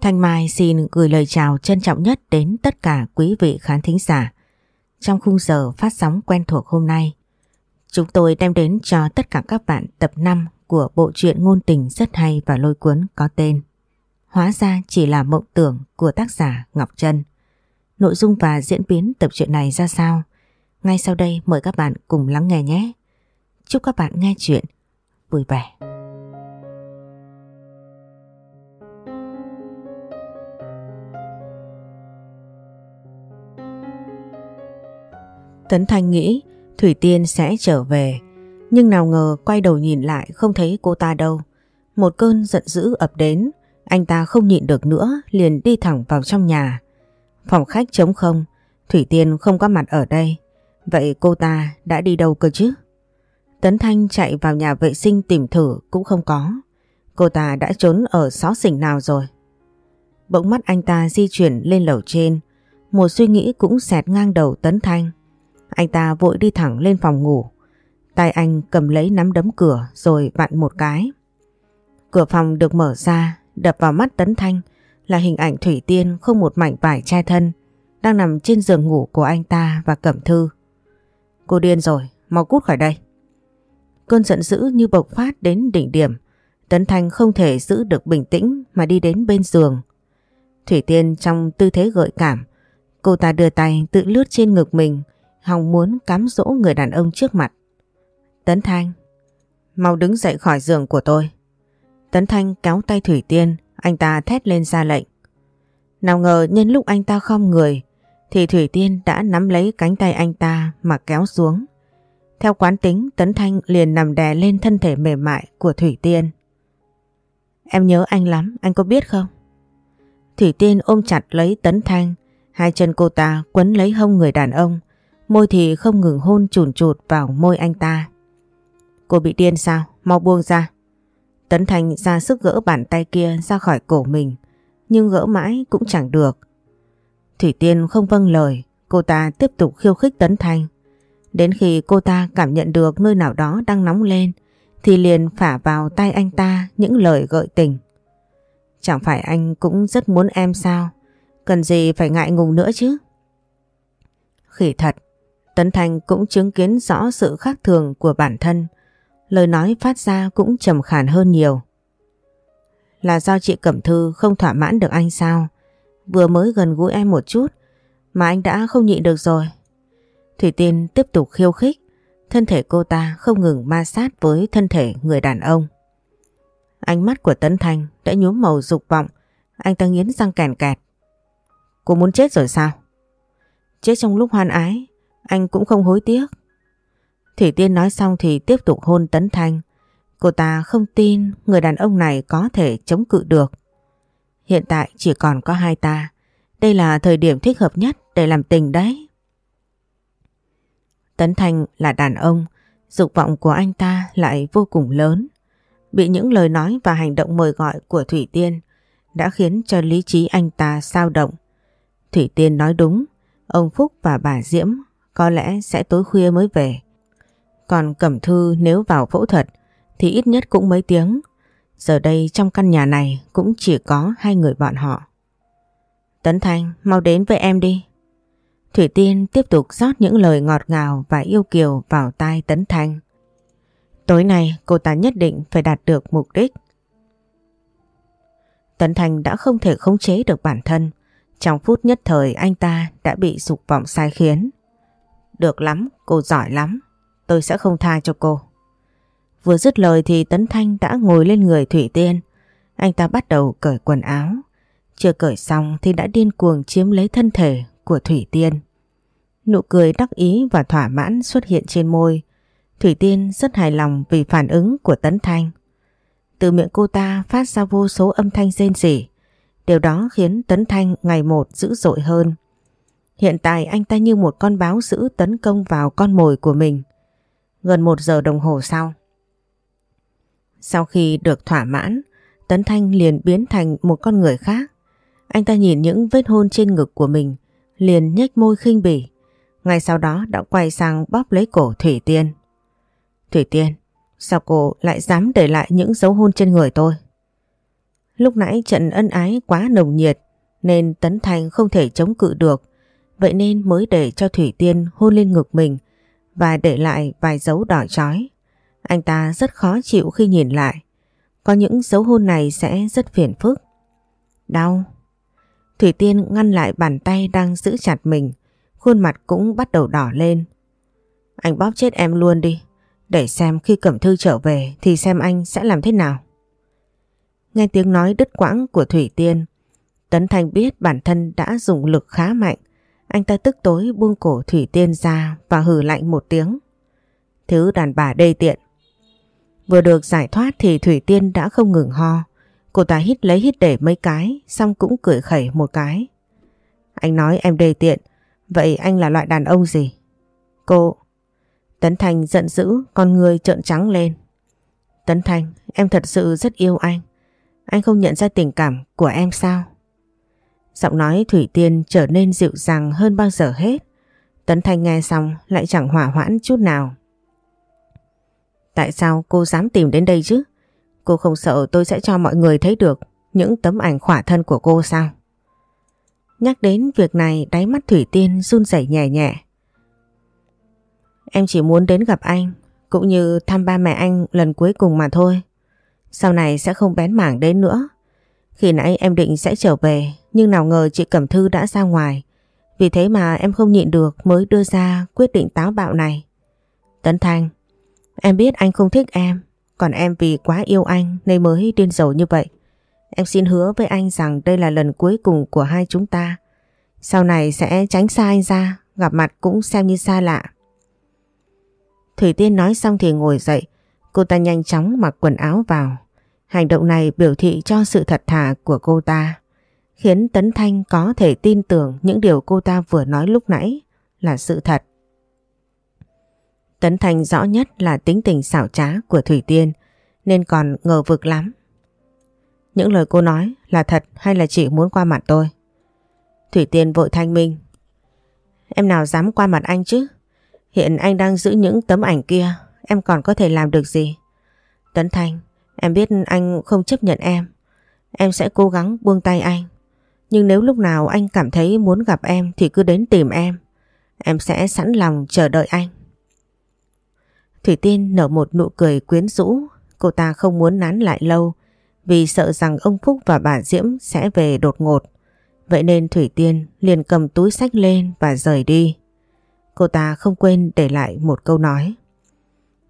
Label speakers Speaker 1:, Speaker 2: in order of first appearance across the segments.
Speaker 1: Thanh Mai xin gửi lời chào trân trọng nhất đến tất cả quý vị khán thính giả. Trong khung giờ phát sóng quen thuộc hôm nay, chúng tôi đem đến cho tất cả các bạn tập 5 của bộ truyện ngôn tình rất hay và lôi cuốn có tên Hóa ra chỉ là mộng tưởng của tác giả Ngọc Trân. Nội dung và diễn biến tập truyện này ra sao? Ngay sau đây mời các bạn cùng lắng nghe nhé. Chúc các bạn nghe chuyện vui vẻ. Tấn Thanh nghĩ Thủy Tiên sẽ trở về, nhưng nào ngờ quay đầu nhìn lại không thấy cô ta đâu. Một cơn giận dữ ập đến, anh ta không nhịn được nữa liền đi thẳng vào trong nhà. Phòng khách trống không, Thủy Tiên không có mặt ở đây. Vậy cô ta đã đi đâu cơ chứ? Tấn Thanh chạy vào nhà vệ sinh tìm thử cũng không có. Cô ta đã trốn ở xó xỉnh nào rồi? Bỗng mắt anh ta di chuyển lên lầu trên. Một suy nghĩ cũng xẹt ngang đầu Tấn Thanh. Anh ta vội đi thẳng lên phòng ngủ. Tay anh cầm lấy nắm đấm cửa rồi vặn một cái. Cửa phòng được mở ra, đập vào mắt Tấn Thanh là hình ảnh Thủy Tiên không một mảnh vải che thân đang nằm trên giường ngủ của anh ta và Cẩm Thư. Cô điên rồi, mau cút khỏi đây. Cơn giận dữ như bộc phát đến đỉnh điểm. Tấn Thanh không thể giữ được bình tĩnh mà đi đến bên giường. Thủy Tiên trong tư thế gợi cảm, cô ta đưa tay tự lướt trên ngực mình, hòng muốn cám dỗ người đàn ông trước mặt. Tấn Thanh, mau đứng dậy khỏi giường của tôi. Tấn Thanh kéo tay Thủy Tiên, anh ta thét lên ra lệnh. Nào ngờ nhân lúc anh ta không người, thì Thủy Tiên đã nắm lấy cánh tay anh ta mà kéo xuống. Theo quán tính, Tấn Thanh liền nằm đè lên thân thể mềm mại của Thủy Tiên. Em nhớ anh lắm, anh có biết không? Thủy Tiên ôm chặt lấy Tấn Thanh, hai chân cô ta quấn lấy hông người đàn ông, môi thì không ngừng hôn chùn chụt vào môi anh ta. Cô bị điên sao? Mau buông ra. Tấn Thanh ra sức gỡ bàn tay kia ra khỏi cổ mình, nhưng gỡ mãi cũng chẳng được. Thủy Tiên không vâng lời, cô ta tiếp tục khiêu khích Tấn Thanh. Đến khi cô ta cảm nhận được nơi nào đó đang nóng lên, thì liền phả vào tay anh ta những lời gợi tình. Chẳng phải anh cũng rất muốn em sao? Cần gì phải ngại ngùng nữa chứ? Khỉ thật, Tấn Thành cũng chứng kiến rõ sự khác thường của bản thân. Lời nói phát ra cũng trầm khàn hơn nhiều. Là do chị Cẩm Thư không thỏa mãn được anh sao? Vừa mới gần gũi em một chút mà anh đã không nhịn được rồi. Thủy Tiên tiếp tục khiêu khích, thân thể cô ta không ngừng ma sát với thân thể người đàn ông. Ánh mắt của Tấn Thành đã nhuốm màu dục vọng, anh ta nghiến răng kèn kẹt. Cô muốn chết rồi sao? Chết trong lúc hoan ái, anh cũng không hối tiếc. Thủy Tiên nói xong thì tiếp tục hôn Tấn Thanh. Cô ta không tin người đàn ông này có thể chống cự được. Hiện tại chỉ còn có hai ta. Đây là thời điểm thích hợp nhất để làm tình đấy. Tấn Thanh là đàn ông, dục vọng của anh ta lại vô cùng lớn. Bị những lời nói và hành động mời gọi của Thủy Tiên đã khiến cho lý trí anh ta sao động. Thủy Tiên nói đúng, ông Phúc và bà Diễm có lẽ sẽ tối khuya mới về. Còn Cẩm Thư nếu vào phẫu thuật thì ít nhất cũng mấy tiếng. Giờ đây trong căn nhà này cũng chỉ có hai người bọn họ. Tấn Thanh, mau đến với em đi. Thủy Tiên tiếp tục rót những lời ngọt ngào và yêu kiều vào tai Tấn Thanh. Tối nay cô ta nhất định phải đạt được mục đích. Tấn Thanh đã không thể khống chế được bản thân. Trong phút nhất thời anh ta đã bị dục vọng sai khiến. Được lắm, cô giỏi lắm. Tôi sẽ không tha cho cô. Vừa dứt lời thì Tấn Thanh đã ngồi lên người Thủy Tiên. Anh ta bắt đầu cởi quần áo. Chưa cởi xong thì đã điên cuồng chiếm lấy thân thể của Thủy Tiên. Nụ cười đắc ý và thỏa mãn xuất hiện trên môi. Thủy Tiên rất hài lòng vì phản ứng của Tấn Thanh. Từ miệng cô ta phát ra vô số âm thanh rên rỉ. Điều đó khiến Tấn Thanh ngày một dữ dội hơn. Hiện tại anh ta như một con báo dữ tấn công vào con mồi của mình. Gần một giờ đồng hồ sau. Sau khi được thỏa mãn, Tấn Thanh liền biến thành một con người khác. Anh ta nhìn những vết hôn trên ngực của mình, liền nhếch môi khinh bỉ. Ngay sau đó đã quay sang bóp lấy cổ Thủy Tiên. Thủy Tiên, sao cô lại dám để lại những dấu hôn trên người tôi? Lúc nãy trận ân ái quá nồng nhiệt nên Tấn Thành không thể chống cự được. Vậy nên mới để cho Thủy Tiên hôn lên ngực mình và để lại vài dấu đỏ chói. Anh ta rất khó chịu khi nhìn lại. Có những dấu hôn này sẽ rất phiền phức. Đau. Thủy Tiên ngăn lại bàn tay đang giữ chặt mình. Khuôn mặt cũng bắt đầu đỏ lên. Anh bóp chết em luôn đi. Để xem khi Cẩm Thư trở về thì xem anh sẽ làm thế nào. Nghe tiếng nói đứt quãng của Thủy Tiên. Tấn Thanh biết bản thân đã dùng lực khá mạnh. Anh ta tức tối buông cổ Thủy Tiên ra và hừ lạnh một tiếng. Thứ đàn bà đê tiện. Vừa được giải thoát thì Thủy Tiên đã không ngừng ho. Cô ta hít lấy hít để mấy cái, xong cũng cười khẩy một cái. Anh nói em đê tiện, vậy anh là loại đàn ông gì? Cô... Tấn Thành giận dữ, con người trợn trắng lên. Tấn Thành, em thật sự rất yêu anh. Anh không nhận ra tình cảm của em sao? Giọng nói Thủy Tiên trở nên dịu dàng hơn bao giờ hết. Tấn Thanh nghe xong lại chẳng hỏa hoãn chút nào. Tại sao cô dám tìm đến đây chứ? Cô không sợ tôi sẽ cho mọi người thấy được những tấm ảnh khỏa thân của cô sao? Nhắc đến việc này, đáy mắt Thủy Tiên run rẩy nhẹ nhẹ. Em chỉ muốn đến gặp anh, cũng như thăm ba mẹ anh lần cuối cùng mà thôi. Sau này sẽ không bén mảng đến nữa. Khi nãy em định sẽ trở về nhưng nào ngờ chị Cẩm Thư đã ra ngoài. Vì thế mà em không nhịn được mới đưa ra quyết định táo bạo này. Tấn Thanh, em biết anh không thích em, còn em vì quá yêu anh nên mới điên rồ như vậy. Em xin hứa với anh rằng đây là lần cuối cùng của hai chúng ta. Sau này sẽ tránh xa anh ra, gặp mặt cũng xem như xa lạ. Thủy Tiên nói xong thì ngồi dậy, cô ta nhanh chóng mặc quần áo vào. Hành động này biểu thị cho sự thật thà của cô ta, khiến Tấn Thanh có thể tin tưởng những điều cô ta vừa nói lúc nãy là sự thật. Tấn Thanh rõ nhất là tính tình xảo trá của Thủy Tiên nên còn ngờ vực lắm. Những lời cô nói là thật hay là chỉ muốn qua mặt tôi? Thủy Tiên vội thanh minh. Em nào dám qua mặt anh chứ? Hiện anh đang giữ những tấm ảnh kia, em còn có thể làm được gì? Tấn Thanh, em biết anh không chấp nhận em. Em sẽ cố gắng buông tay anh. Nhưng nếu lúc nào anh cảm thấy muốn gặp em thì cứ đến tìm em. Em sẽ sẵn lòng chờ đợi anh. Thủy Tiên nở một nụ cười quyến rũ. Cô ta không muốn nán lại lâu vì sợ rằng ông Phúc và bà Diễm sẽ về đột ngột. Vậy nên Thủy Tiên liền cầm túi sách lên và rời đi. Cô ta không quên để lại một câu nói.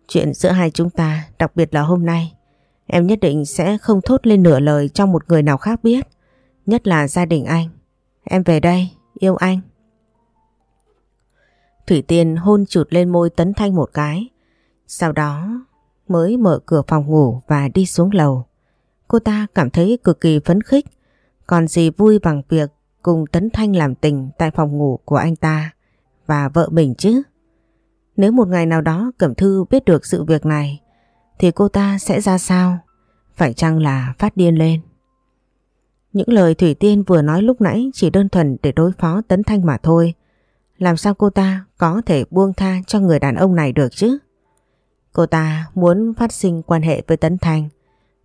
Speaker 1: Chuyện giữa hai chúng ta, đặc biệt là hôm nay, em nhất định sẽ không thốt lên nửa lời cho một người nào khác biết, nhất là gia đình anh. Em về đây, yêu anh. Thủy Tiên hôn chụt lên môi Tấn Thanh một cái, sau đó mới mở cửa phòng ngủ và đi xuống lầu. Cô ta cảm thấy cực kỳ phấn khích, còn gì vui bằng việc cùng Tấn Thanh làm tình tại phòng ngủ của anh ta và vợ mình chứ. Nếu một ngày nào đó Cẩm Thư biết được sự việc này thì cô ta sẽ ra sao? Phải chăng là phát điên lên? Những lời Thủy Tiên vừa nói lúc nãy chỉ đơn thuần để đối phó Tấn Thanh mà thôi. Làm sao cô ta có thể buông tha cho người đàn ông này được chứ? Cô ta muốn phát sinh quan hệ với Tấn Thanh.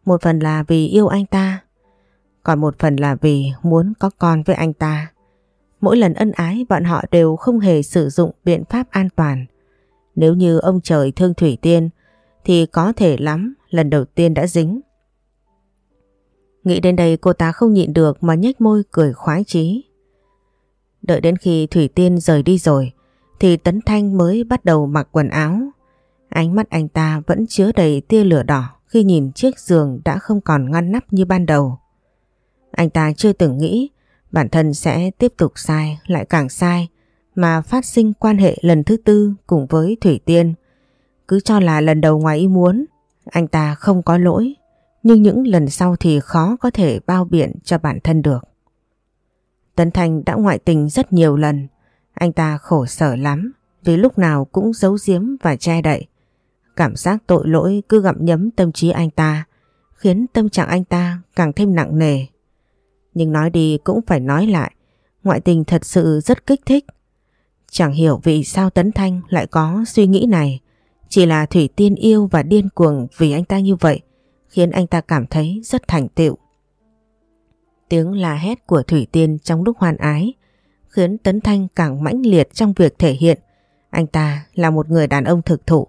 Speaker 1: Một phần là vì yêu anh ta. Còn một phần là vì muốn có con với anh ta. Mỗi lần ân ái bọn họ đều không hề sử dụng biện pháp an toàn. Nếu như ông trời thương Thủy Tiên, thì có thể lắm, lần đầu tiên đã dính. Nghĩ đến đây cô ta không nhịn được mà nhếch môi cười khoái chí. Đợi đến khi Thủy Tiên rời đi rồi thì Tấn Thanh mới bắt đầu mặc quần áo. Ánh mắt anh ta vẫn chứa đầy tia lửa đỏ khi nhìn chiếc giường đã không còn ngăn nắp như ban đầu. Anh ta chưa từng nghĩ bản thân sẽ tiếp tục sai lại càng sai mà phát sinh quan hệ lần thứ tư cùng với Thủy Tiên. Cứ cho là lần đầu ngoài ý muốn, anh ta không có lỗi, nhưng những lần sau thì khó có thể bao biện cho bản thân được. Tấn Thành đã ngoại tình rất nhiều lần, anh ta khổ sở lắm vì lúc nào cũng giấu giếm và che đậy. Cảm giác tội lỗi cứ gặm nhấm tâm trí anh ta, khiến tâm trạng anh ta càng thêm nặng nề. Nhưng nói đi cũng phải nói lại, ngoại tình thật sự rất kích thích. Chẳng hiểu vì sao Tấn Thanh lại có suy nghĩ này, chỉ là Thủy Tiên yêu và điên cuồng vì anh ta như vậy, khiến anh ta cảm thấy rất thành tựu. Tiếng la hét của Thủy Tiên trong lúc hoan ái khiến Tấn Thanh càng mãnh liệt trong việc thể hiện anh ta là một người đàn ông thực thụ.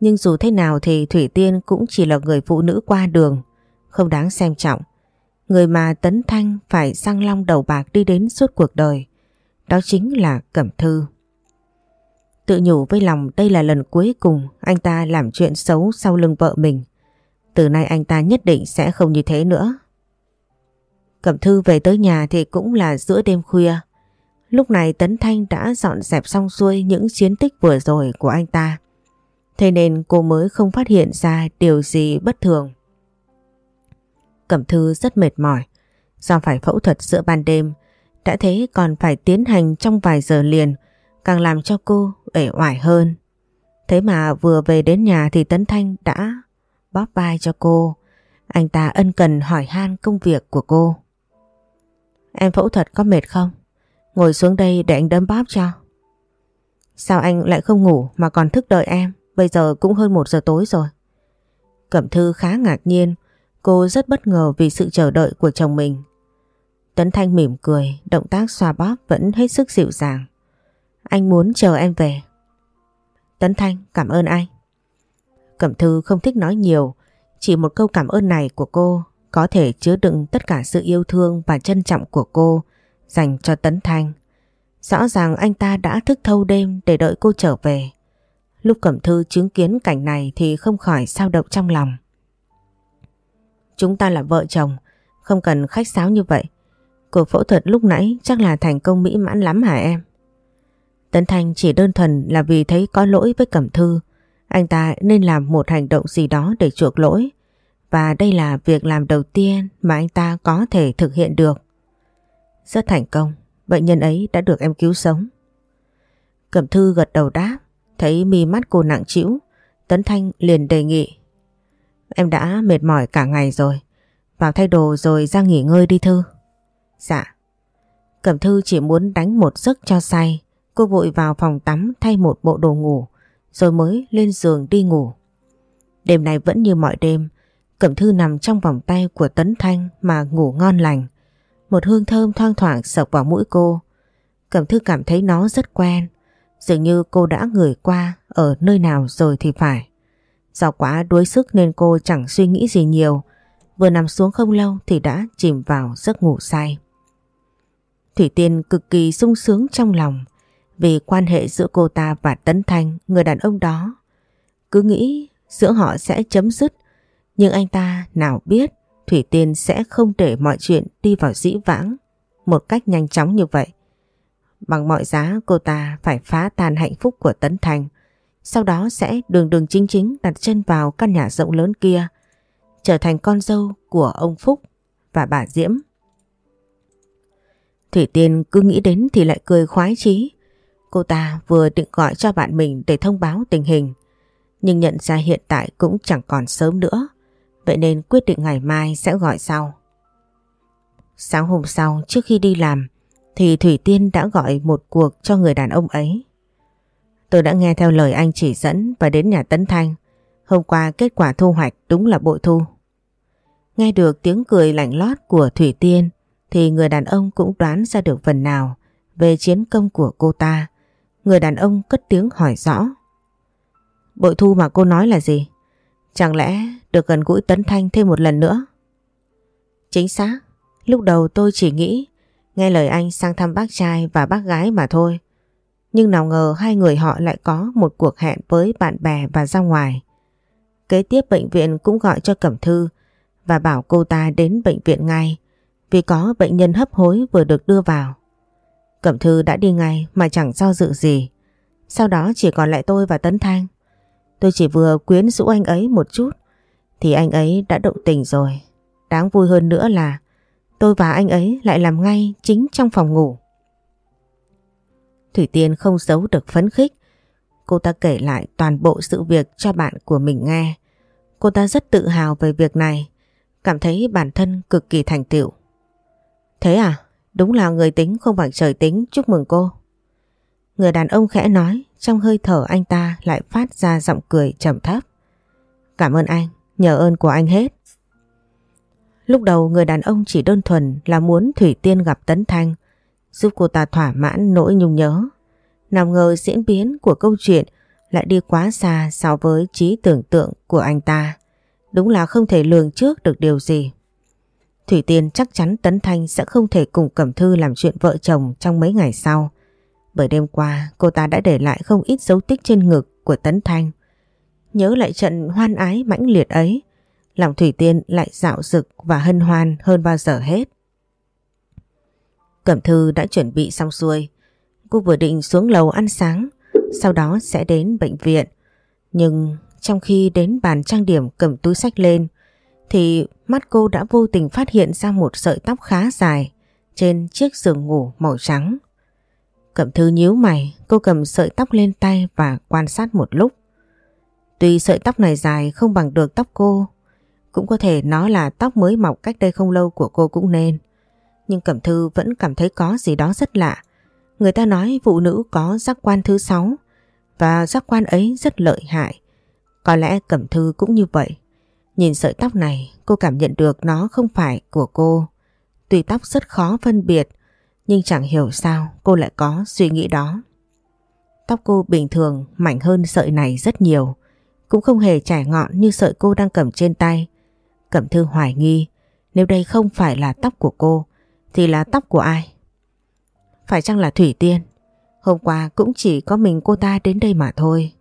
Speaker 1: Nhưng dù thế nào thì Thủy Tiên cũng chỉ là người phụ nữ qua đường, không đáng xem trọng. Người mà Tấn Thanh phải sang long đầu bạc đi đến suốt cuộc đời. Đó chính là Cẩm Thư. Tự nhủ với lòng đây là lần cuối cùng anh ta làm chuyện xấu sau lưng vợ mình. Từ nay anh ta nhất định sẽ không như thế nữa. Cẩm Thư về tới nhà thì cũng là giữa đêm khuya. Lúc này Tấn Thanh đã dọn dẹp xong xuôi những chiến tích vừa rồi của anh ta. Thế nên cô mới không phát hiện ra điều gì bất thường. Cẩm Thư rất mệt mỏi do phải phẫu thuật giữa ban đêm. Đã thế còn phải tiến hành trong vài giờ liền, càng làm cho cô ể oải hơn. Thế mà vừa về đến nhà thì Tấn Thanh đã bóp vai cho cô. Anh ta ân cần hỏi han công việc của cô. Em phẫu thuật có mệt không? Ngồi xuống đây để anh đấm bóp cho. Sao anh lại không ngủ mà còn thức đợi em? Bây giờ cũng hơn một giờ tối rồi. Cẩm Thư khá ngạc nhiên. Cô rất bất ngờ vì sự chờ đợi của chồng mình. Tấn Thanh mỉm cười, động tác xoa bóp vẫn hết sức dịu dàng. Anh muốn chờ em về. Tấn Thanh cảm ơn anh. Cẩm Thư không thích nói nhiều, chỉ một câu cảm ơn này của cô có thể chứa đựng tất cả sự yêu thương và trân trọng của cô dành cho Tấn Thanh. Rõ ràng anh ta đã thức thâu đêm để đợi cô trở về. Lúc Cẩm Thư chứng kiến cảnh này thì không khỏi sao động trong lòng. Chúng ta là vợ chồng, không cần khách sáo như vậy. Cuộc phẫu thuật lúc nãy chắc là thành công mỹ mãn lắm hả em? Tấn Thanh chỉ đơn thuần là vì thấy có lỗi với Cẩm Thư. Anh ta nên làm một hành động gì đó để chuộc lỗi. Và đây là việc làm đầu tiên mà anh ta có thể thực hiện được. Rất thành công, bệnh nhân ấy đã được em cứu sống. Cẩm Thư gật đầu đáp, thấy mi mắt cô nặng trĩu, Tấn Thanh liền đề nghị. Em đã mệt mỏi cả ngày rồi, vào thay đồ rồi ra nghỉ ngơi đi Thư. Dạ. Cẩm Thư chỉ muốn đánh một giấc cho say, cô vội vào phòng tắm thay một bộ đồ ngủ, rồi mới lên giường đi ngủ. Đêm này vẫn như mọi đêm, Cẩm Thư nằm trong vòng tay của Tấn Thanh mà ngủ ngon lành. Một hương thơm thoang thoảng sộc vào mũi cô. Cẩm Thư cảm thấy nó rất quen. Dường như cô đã ngửi qua ở nơi nào rồi thì phải. Do quá đuối sức nên cô chẳng suy nghĩ gì nhiều. Vừa nằm xuống không lâu thì đã chìm vào giấc ngủ say. Thủy Tiên cực kỳ sung sướng trong lòng vì quan hệ giữa cô ta và Tấn Thanh, người đàn ông đó. Cứ nghĩ giữa họ sẽ chấm dứt, nhưng anh ta nào biết Thủy Tiên sẽ không để mọi chuyện đi vào dĩ vãng một cách nhanh chóng như vậy. Bằng mọi giá cô ta phải phá tan hạnh phúc của Tấn Thành. Sau đó sẽ đường đường chính chính đặt chân vào căn nhà rộng lớn kia. Trở thành con dâu của ông Phúc và bà Diễm. Thủy Tiên cứ nghĩ đến thì lại cười khoái chí. Cô ta vừa định gọi cho bạn mình để thông báo tình hình. Nhưng nhận ra hiện tại cũng chẳng còn sớm nữa. Vậy nên quyết định ngày mai sẽ gọi sau. Sáng hôm sau, trước khi đi làm, thì Thủy Tiên đã gọi một cuộc cho người đàn ông ấy. Tôi đã nghe theo lời anh chỉ dẫn và đến nhà Tấn Thanh. Hôm qua kết quả thu hoạch đúng là bội thu. Nghe được tiếng cười lạnh lót của Thủy Tiên, thì người đàn ông cũng đoán ra được phần nào về chiến công của cô ta. Người đàn ông cất tiếng hỏi rõ. Bội thu mà cô nói là gì? Chẳng lẽ được gần gũi Tấn Thanh thêm một lần nữa? Chính xác, lúc đầu tôi chỉ nghĩ nghe lời anh sang thăm bác trai và bác gái mà thôi. Nhưng nào ngờ hai người họ lại có một cuộc hẹn với bạn bè và ra ngoài. Kế tiếp bệnh viện cũng gọi cho Cẩm Thư và bảo cô ta đến bệnh viện ngay vì có bệnh nhân hấp hối vừa được đưa vào. Cẩm Thư đã đi ngay mà chẳng do dự gì. Sau đó chỉ còn lại tôi và Tấn Thanh. Tôi chỉ vừa quyến rũ anh ấy một chút thì anh ấy đã động tình rồi. Đáng vui hơn nữa là tôi và anh ấy lại làm ngay chính trong phòng ngủ. Thủy Tiên không giấu được phấn khích. Cô ta kể lại toàn bộ sự việc cho bạn của mình nghe. Cô ta rất tự hào về việc này, cảm thấy bản thân cực kỳ thành tựu. Thế à? Đúng là người tính không bằng trời tính, chúc mừng cô. Người đàn ông khẽ nói, trong hơi thở anh ta lại phát ra giọng cười trầm thấp. Cảm ơn anh, nhờ ơn của anh hết. Lúc đầu người đàn ông chỉ đơn thuần là muốn Thủy Tiên gặp Tấn Thanh, giúp cô ta thỏa mãn nỗi nhung nhớ. Nào ngờ diễn biến của câu chuyện lại đi quá xa so với trí tưởng tượng của anh ta. Đúng là không thể lường trước được điều gì. Thủy Tiên chắc chắn Tấn Thanh sẽ không thể cùng Cẩm Thư làm chuyện vợ chồng trong mấy ngày sau. Bởi đêm qua cô ta đã để lại không ít dấu tích trên ngực của Tấn Thanh. Nhớ lại trận hoan ái mãnh liệt ấy, lòng Thủy Tiên lại dạo dực và hân hoan hơn bao giờ hết. Cẩm Thư đã chuẩn bị xong xuôi. Cô vừa định xuống lầu ăn sáng, sau đó sẽ đến bệnh viện. Nhưng trong khi đến bàn trang điểm cầm túi sách lên, thì mắt cô đã vô tình phát hiện ra một sợi tóc khá dài trên chiếc giường ngủ màu trắng. Cẩm Thư nhíu mày, cô cầm sợi tóc lên tay và quan sát một lúc. Tuy sợi tóc này dài không bằng được tóc cô, cũng có thể nó là tóc mới mọc cách đây không lâu của cô cũng nên. Nhưng Cẩm Thư vẫn cảm thấy có gì đó rất lạ. Người ta nói phụ nữ có giác quan thứ sáu và giác quan ấy rất lợi hại. Có lẽ Cẩm Thư cũng như vậy. Nhìn sợi tóc này, cô cảm nhận được nó không phải của cô. Tuy tóc rất khó phân biệt, nhưng chẳng hiểu sao cô lại có suy nghĩ đó. Tóc cô bình thường mảnh hơn sợi này rất nhiều. Cũng không hề trải ngọn như sợi cô đang cầm trên tay. Cẩm thư hoài nghi, nếu đây không phải là tóc của cô, thì là tóc của ai? Phải chăng là Thủy Tiên? Hôm qua cũng chỉ có mình cô ta đến đây mà thôi.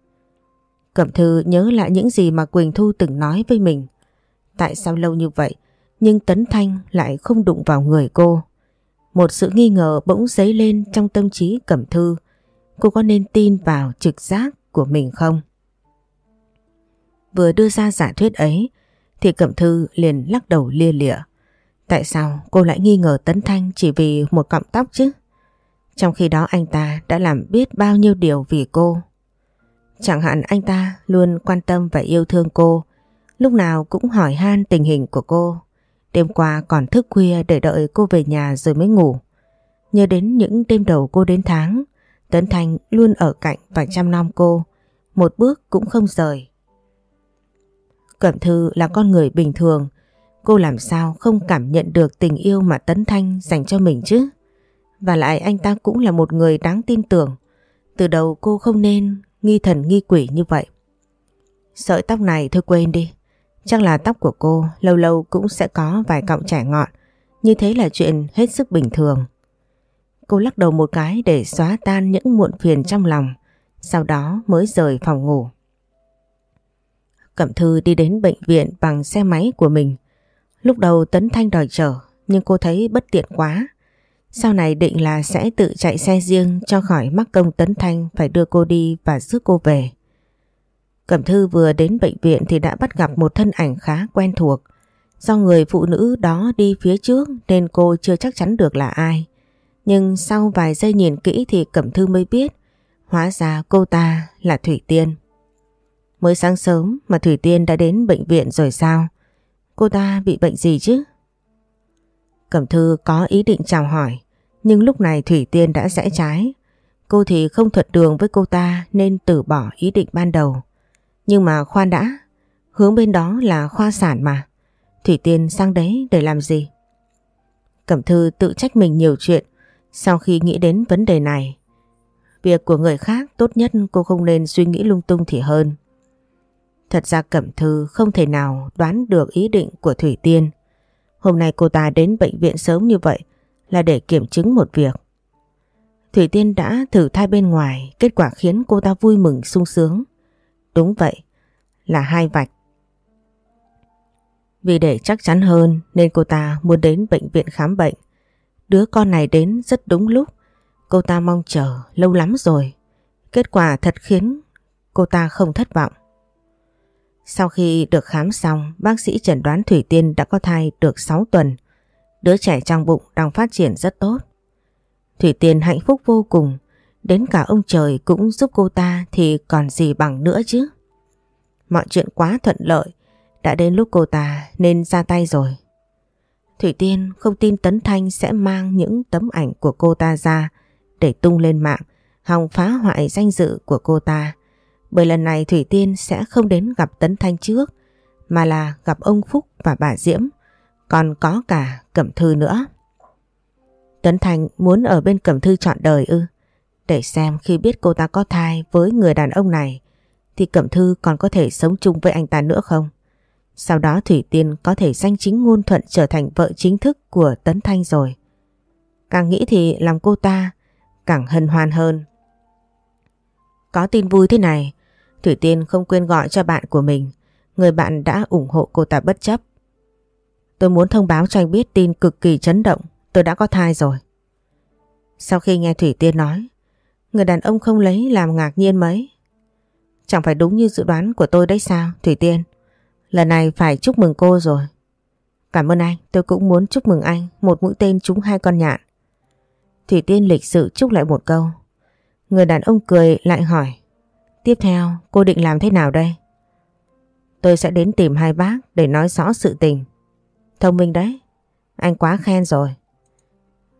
Speaker 1: Cẩm thư nhớ lại những gì mà Quỳnh Thu từng nói với mình. Tại sao lâu như vậy, nhưng Tấn Thanh lại không đụng vào người cô? Một sự nghi ngờ bỗng dấy lên trong tâm trí Cẩm thư. Cô có nên tin vào trực giác của mình không? Vừa đưa ra giả thuyết ấy, thì Cẩm thư liền lắc đầu lia lịa. Tại sao cô lại nghi ngờ Tấn Thanh chỉ vì một cọng tóc chứ? Trong khi đó anh ta đã làm biết bao nhiêu điều vì cô. Chẳng hạn anh ta luôn quan tâm và yêu thương cô, lúc nào cũng hỏi han tình hình của cô. Đêm qua còn thức khuya để đợi cô về nhà rồi mới ngủ. Nhớ đến những đêm đầu cô đến tháng, Tấn thành luôn ở cạnh và chăm nom cô, một bước cũng không rời. Cẩm Thư là con người bình thường, cô làm sao không cảm nhận được tình yêu mà Tấn Thanh dành cho mình chứ? Và lại anh ta cũng là một người đáng tin tưởng. Từ đầu cô không nên nghi thần nghi quỷ như vậy. Sợi tóc này thôi quên đi. Chắc là tóc của cô lâu lâu cũng sẽ có vài cọng chảy ngọn. Như thế là chuyện hết sức bình thường. Cô lắc đầu một cái để xóa tan những muộn phiền trong lòng. Sau đó mới rời phòng ngủ. Cẩm Thư đi đến bệnh viện bằng xe máy của mình. Lúc đầu Tấn Thanh đòi chở, nhưng cô thấy bất tiện quá. Sau này định là sẽ tự chạy xe riêng cho khỏi mắc công Tấn Thanh phải đưa cô đi và rước cô về. Cẩm Thư vừa đến bệnh viện thì đã bắt gặp một thân ảnh khá quen thuộc. Do người phụ nữ đó đi phía trước nên cô chưa chắc chắn được là ai. Nhưng sau vài giây nhìn kỹ thì Cẩm Thư mới biết, hóa ra cô ta là Thủy Tiên. Mới sáng sớm mà Thủy Tiên đã đến bệnh viện rồi sao? Cô ta bị bệnh gì chứ? Cẩm Thư có ý định chào hỏi, nhưng lúc này Thủy Tiên đã rẽ trái. Cô thì không thuật đường với cô ta nên từ bỏ ý định ban đầu. Nhưng mà khoan đã, hướng bên đó là khoa sản mà. Thủy Tiên sang đấy để làm gì? Cẩm Thư tự trách mình nhiều chuyện sau khi nghĩ đến vấn đề này. Việc của người khác tốt nhất cô không nên suy nghĩ lung tung thì hơn. Thật ra Cẩm Thư không thể nào đoán được ý định của Thủy Tiên. Hôm nay cô ta đến bệnh viện sớm như vậy là để kiểm chứng một việc. Thủy Tiên đã thử thai bên ngoài, kết quả khiến cô ta vui mừng sung sướng. Đúng vậy, là hai vạch. Vì để chắc chắn hơn nên cô ta muốn đến bệnh viện khám bệnh. Đứa con này đến rất đúng lúc, cô ta mong chờ lâu lắm rồi. Kết quả thật khiến cô ta không thất vọng. Sau khi được khám xong, bác sĩ chẩn đoán Thủy Tiên đã có thai được 6 tuần. Đứa trẻ trong bụng đang phát triển rất tốt. Thủy Tiên hạnh phúc vô cùng, đến cả ông trời cũng giúp cô ta thì còn gì bằng nữa chứ. Mọi chuyện quá thuận lợi, đã đến lúc cô ta nên ra tay rồi. Thủy Tiên không tin Tấn Thanh sẽ mang những tấm ảnh của cô ta ra để tung lên mạng, hòng phá hoại danh dự của cô ta. Bởi lần này Thủy Tiên sẽ không đến gặp Tấn Thanh trước mà là gặp ông Phúc và bà Diễm. còn có cả Cẩm Thư nữa. Tấn Thành muốn ở bên Cẩm Thư chọn đời ư. Để xem khi biết cô ta có thai với người đàn ông này thì Cẩm Thư còn có thể sống chung với anh ta nữa không? Sau đó Thủy Tiên có thể danh chính ngôn thuận trở thành vợ chính thức của Tấn Thanh rồi. Càng nghĩ thì lòng cô ta càng hân hoan hơn. Có tin vui thế này, Thủy Tiên không quên gọi cho bạn của mình, người bạn đã ủng hộ cô ta bất chấp. Tôi muốn thông báo cho anh biết tin cực kỳ chấn động, tôi đã có thai rồi. Sau khi nghe Thủy Tiên nói, người đàn ông không lấy làm ngạc nhiên mấy. Chẳng phải đúng như dự đoán của tôi đấy sao, Thủy Tiên? Lần này phải chúc mừng cô rồi. Cảm ơn anh, tôi cũng muốn chúc mừng anh một mũi tên trúng hai con nhạn. Thủy Tiên lịch sự chúc lại một câu. Người đàn ông cười lại hỏi. Tiếp theo cô định làm thế nào đây? Tôi sẽ đến tìm hai bác để nói rõ sự tình. Thông minh đấy, anh quá khen rồi.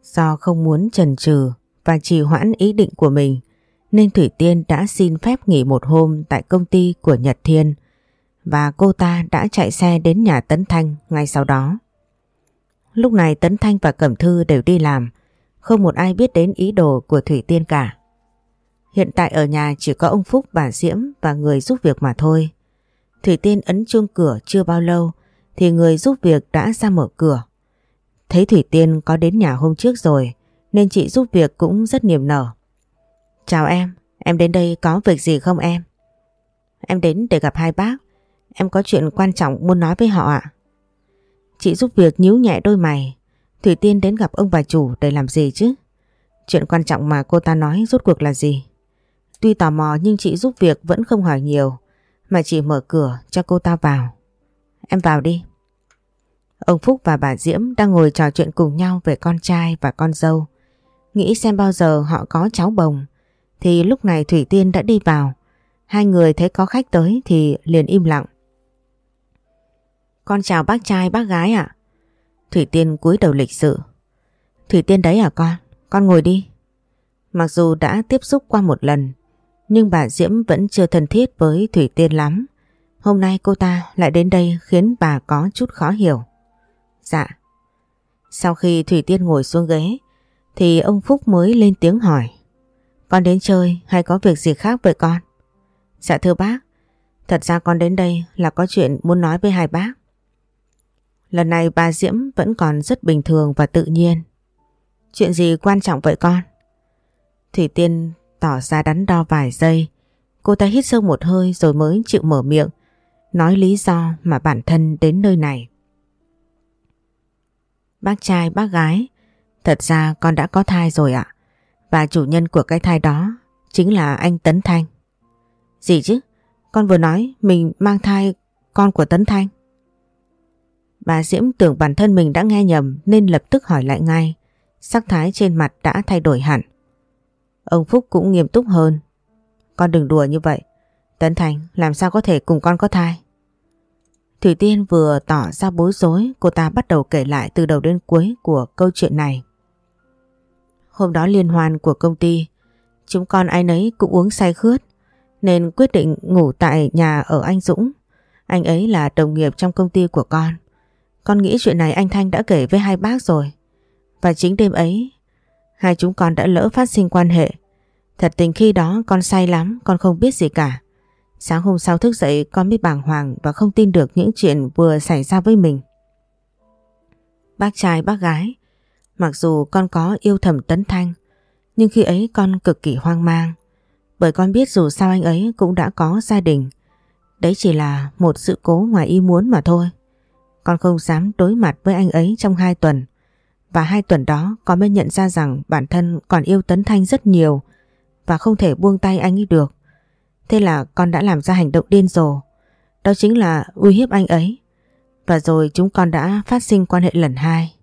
Speaker 1: Do không muốn chần chừ và trì hoãn ý định của mình nên Thủy Tiên đã xin phép nghỉ một hôm tại công ty của Nhật Thiên và cô ta đã chạy xe đến nhà Tấn Thanh ngay sau đó. Lúc này Tấn Thanh và Cẩm Thư đều đi làm, không một ai biết đến ý đồ của Thủy Tiên cả. Hiện tại ở nhà chỉ có ông Phúc, bà Diễm và người giúp việc mà thôi. Thủy Tiên ấn chuông cửa chưa bao lâu thì người giúp việc đã ra mở cửa. Thấy Thủy Tiên có đến nhà hôm trước rồi nên chị giúp việc cũng rất niềm nở. Chào em, em đến đây có việc gì không em? Em đến để gặp hai bác, em có chuyện quan trọng muốn nói với họ ạ. Chị giúp việc nhíu nhẹ đôi mày, Thủy Tiên đến gặp ông bà chủ để làm gì chứ? Chuyện quan trọng mà cô ta nói rốt cuộc là gì? Tuy tò mò nhưng chị giúp việc vẫn không hỏi nhiều, mà chị mở cửa cho cô ta vào. Em vào đi. Ông Phúc và bà Diễm đang ngồi trò chuyện cùng nhau về con trai và con dâu. Nghĩ xem bao giờ họ có cháu bồng thì lúc này Thủy Tiên đã đi vào. Hai người thấy có khách tới thì liền im lặng. Con chào bác trai bác gái ạ. Thủy Tiên cúi đầu lịch sự. Thủy Tiên đấy à con? Con ngồi đi. Mặc dù đã tiếp xúc qua một lần nhưng bà Diễm vẫn chưa thân thiết với Thủy Tiên lắm. Hôm nay cô ta lại đến đây khiến bà có chút khó hiểu. Dạ. Sau khi Thủy Tiên ngồi xuống ghế thì ông Phúc mới lên tiếng hỏi. Con đến chơi hay có việc gì khác với con? Dạ thưa bác, thật ra con đến đây là có chuyện muốn nói với hai bác. Lần này bà Diễm vẫn còn rất bình thường và tự nhiên. Chuyện gì quan trọng vậy con? Thủy Tiên tỏ ra đắn đo vài giây. Cô ta hít sâu một hơi rồi mới chịu mở miệng, nói lý do mà bản thân đến nơi này. Bác trai, bác gái, thật ra con đã có thai rồi ạ. Và chủ nhân của cái thai đó chính là anh Tấn Thanh. Gì chứ? Con vừa nói mình mang thai con của Tấn Thanh. Bà Diễm tưởng bản thân mình đã nghe nhầm nên lập tức hỏi lại ngay. Sắc thái trên mặt đã thay đổi hẳn. Ông Phúc cũng nghiêm túc hơn. Con đừng đùa như vậy. Tấn Thành làm sao có thể cùng con có thai? Thủy Tiên vừa tỏ ra bối rối, cô ta bắt đầu kể lại từ đầu đến cuối của câu chuyện này. Hôm đó liên hoan của công ty, chúng con ai nấy cũng uống say khướt, nên quyết định ngủ tại nhà ở anh Dũng. Anh ấy là đồng nghiệp trong công ty của con. Con nghĩ chuyện này anh Thanh đã kể với hai bác rồi. Và chính đêm ấy, hai chúng con đã lỡ phát sinh quan hệ. Thật tình khi đó con say lắm, con không biết gì cả. Sáng hôm sau thức dậy con biết bàng hoàng và không tin được những chuyện vừa xảy ra với mình. Bác trai bác gái, mặc dù con có yêu thầm Tấn Thanh, nhưng khi ấy con cực kỳ hoang mang. Bởi con biết dù sao anh ấy cũng đã có gia đình. Đấy chỉ là một sự cố ngoài ý muốn mà thôi. Con không dám đối mặt với anh ấy trong hai tuần. Và hai tuần đó con mới nhận ra rằng bản thân còn yêu Tấn Thanh rất nhiều và và không thể buông tay anh ấy được. Thế là con đã làm ra hành động điên rồ. Đó chính là uy hiếp anh ấy. Và rồi chúng con đã phát sinh quan hệ lần hai.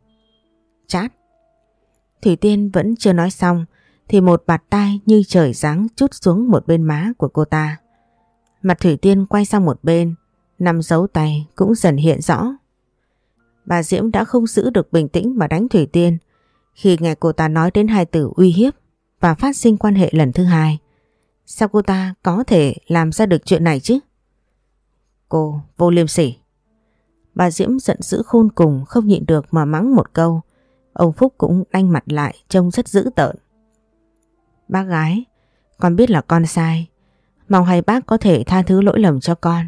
Speaker 1: Chát. Thủy Tiên vẫn chưa nói xong thì một bạt tay như trời giáng chút xuống một bên má của cô ta. Mặt Thủy Tiên quay sang một bên, nằm dấu tay cũng dần hiện rõ. Bà Diễm đã không giữ được bình tĩnh mà đánh Thủy Tiên khi nghe cô ta nói đến hai từ uy hiếp và phát sinh quan hệ lần thứ hai. Sao cô ta có thể làm ra được chuyện này chứ? Cô vô liêm sỉ. Bà Diễm giận dữ khôn cùng không nhịn được mà mắng một câu. Ông Phúc cũng đanh mặt lại trông rất dữ tợn. Bác gái, con biết là con sai. Mong hay bác có thể tha thứ lỗi lầm cho con.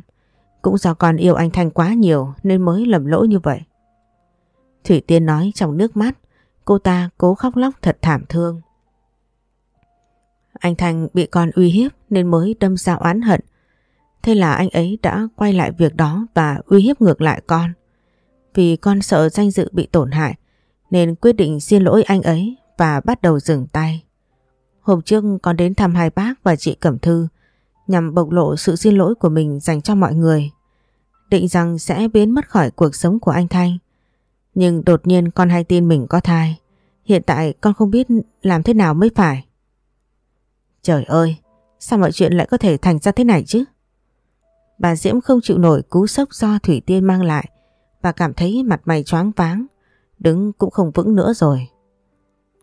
Speaker 1: Cũng do con yêu anh Thanh quá nhiều nên mới lầm lỗi như vậy. Thủy Tiên nói trong nước mắt, cô ta cố khóc lóc thật thảm thương. Anh Thanh bị con uy hiếp nên mới đâm ra oán hận. Thế là anh ấy đã quay lại việc đó và uy hiếp ngược lại con. Vì con sợ danh dự bị tổn hại, nên quyết định xin lỗi anh ấy và bắt đầu dừng tay. Hôm trước con đến thăm hai bác và chị Cẩm Thư nhằm bộc lộ sự xin lỗi của mình dành cho mọi người. Định rằng sẽ biến mất khỏi cuộc sống của anh Thanh. Nhưng đột nhiên con hay tin mình có thai. Hiện tại con không biết làm thế nào mới phải. Trời ơi, sao mọi chuyện lại có thể thành ra thế này chứ? Bà Diễm không chịu nổi cú sốc do Thủy Tiên mang lại và cảm thấy mặt mày choáng váng, đứng cũng không vững nữa rồi.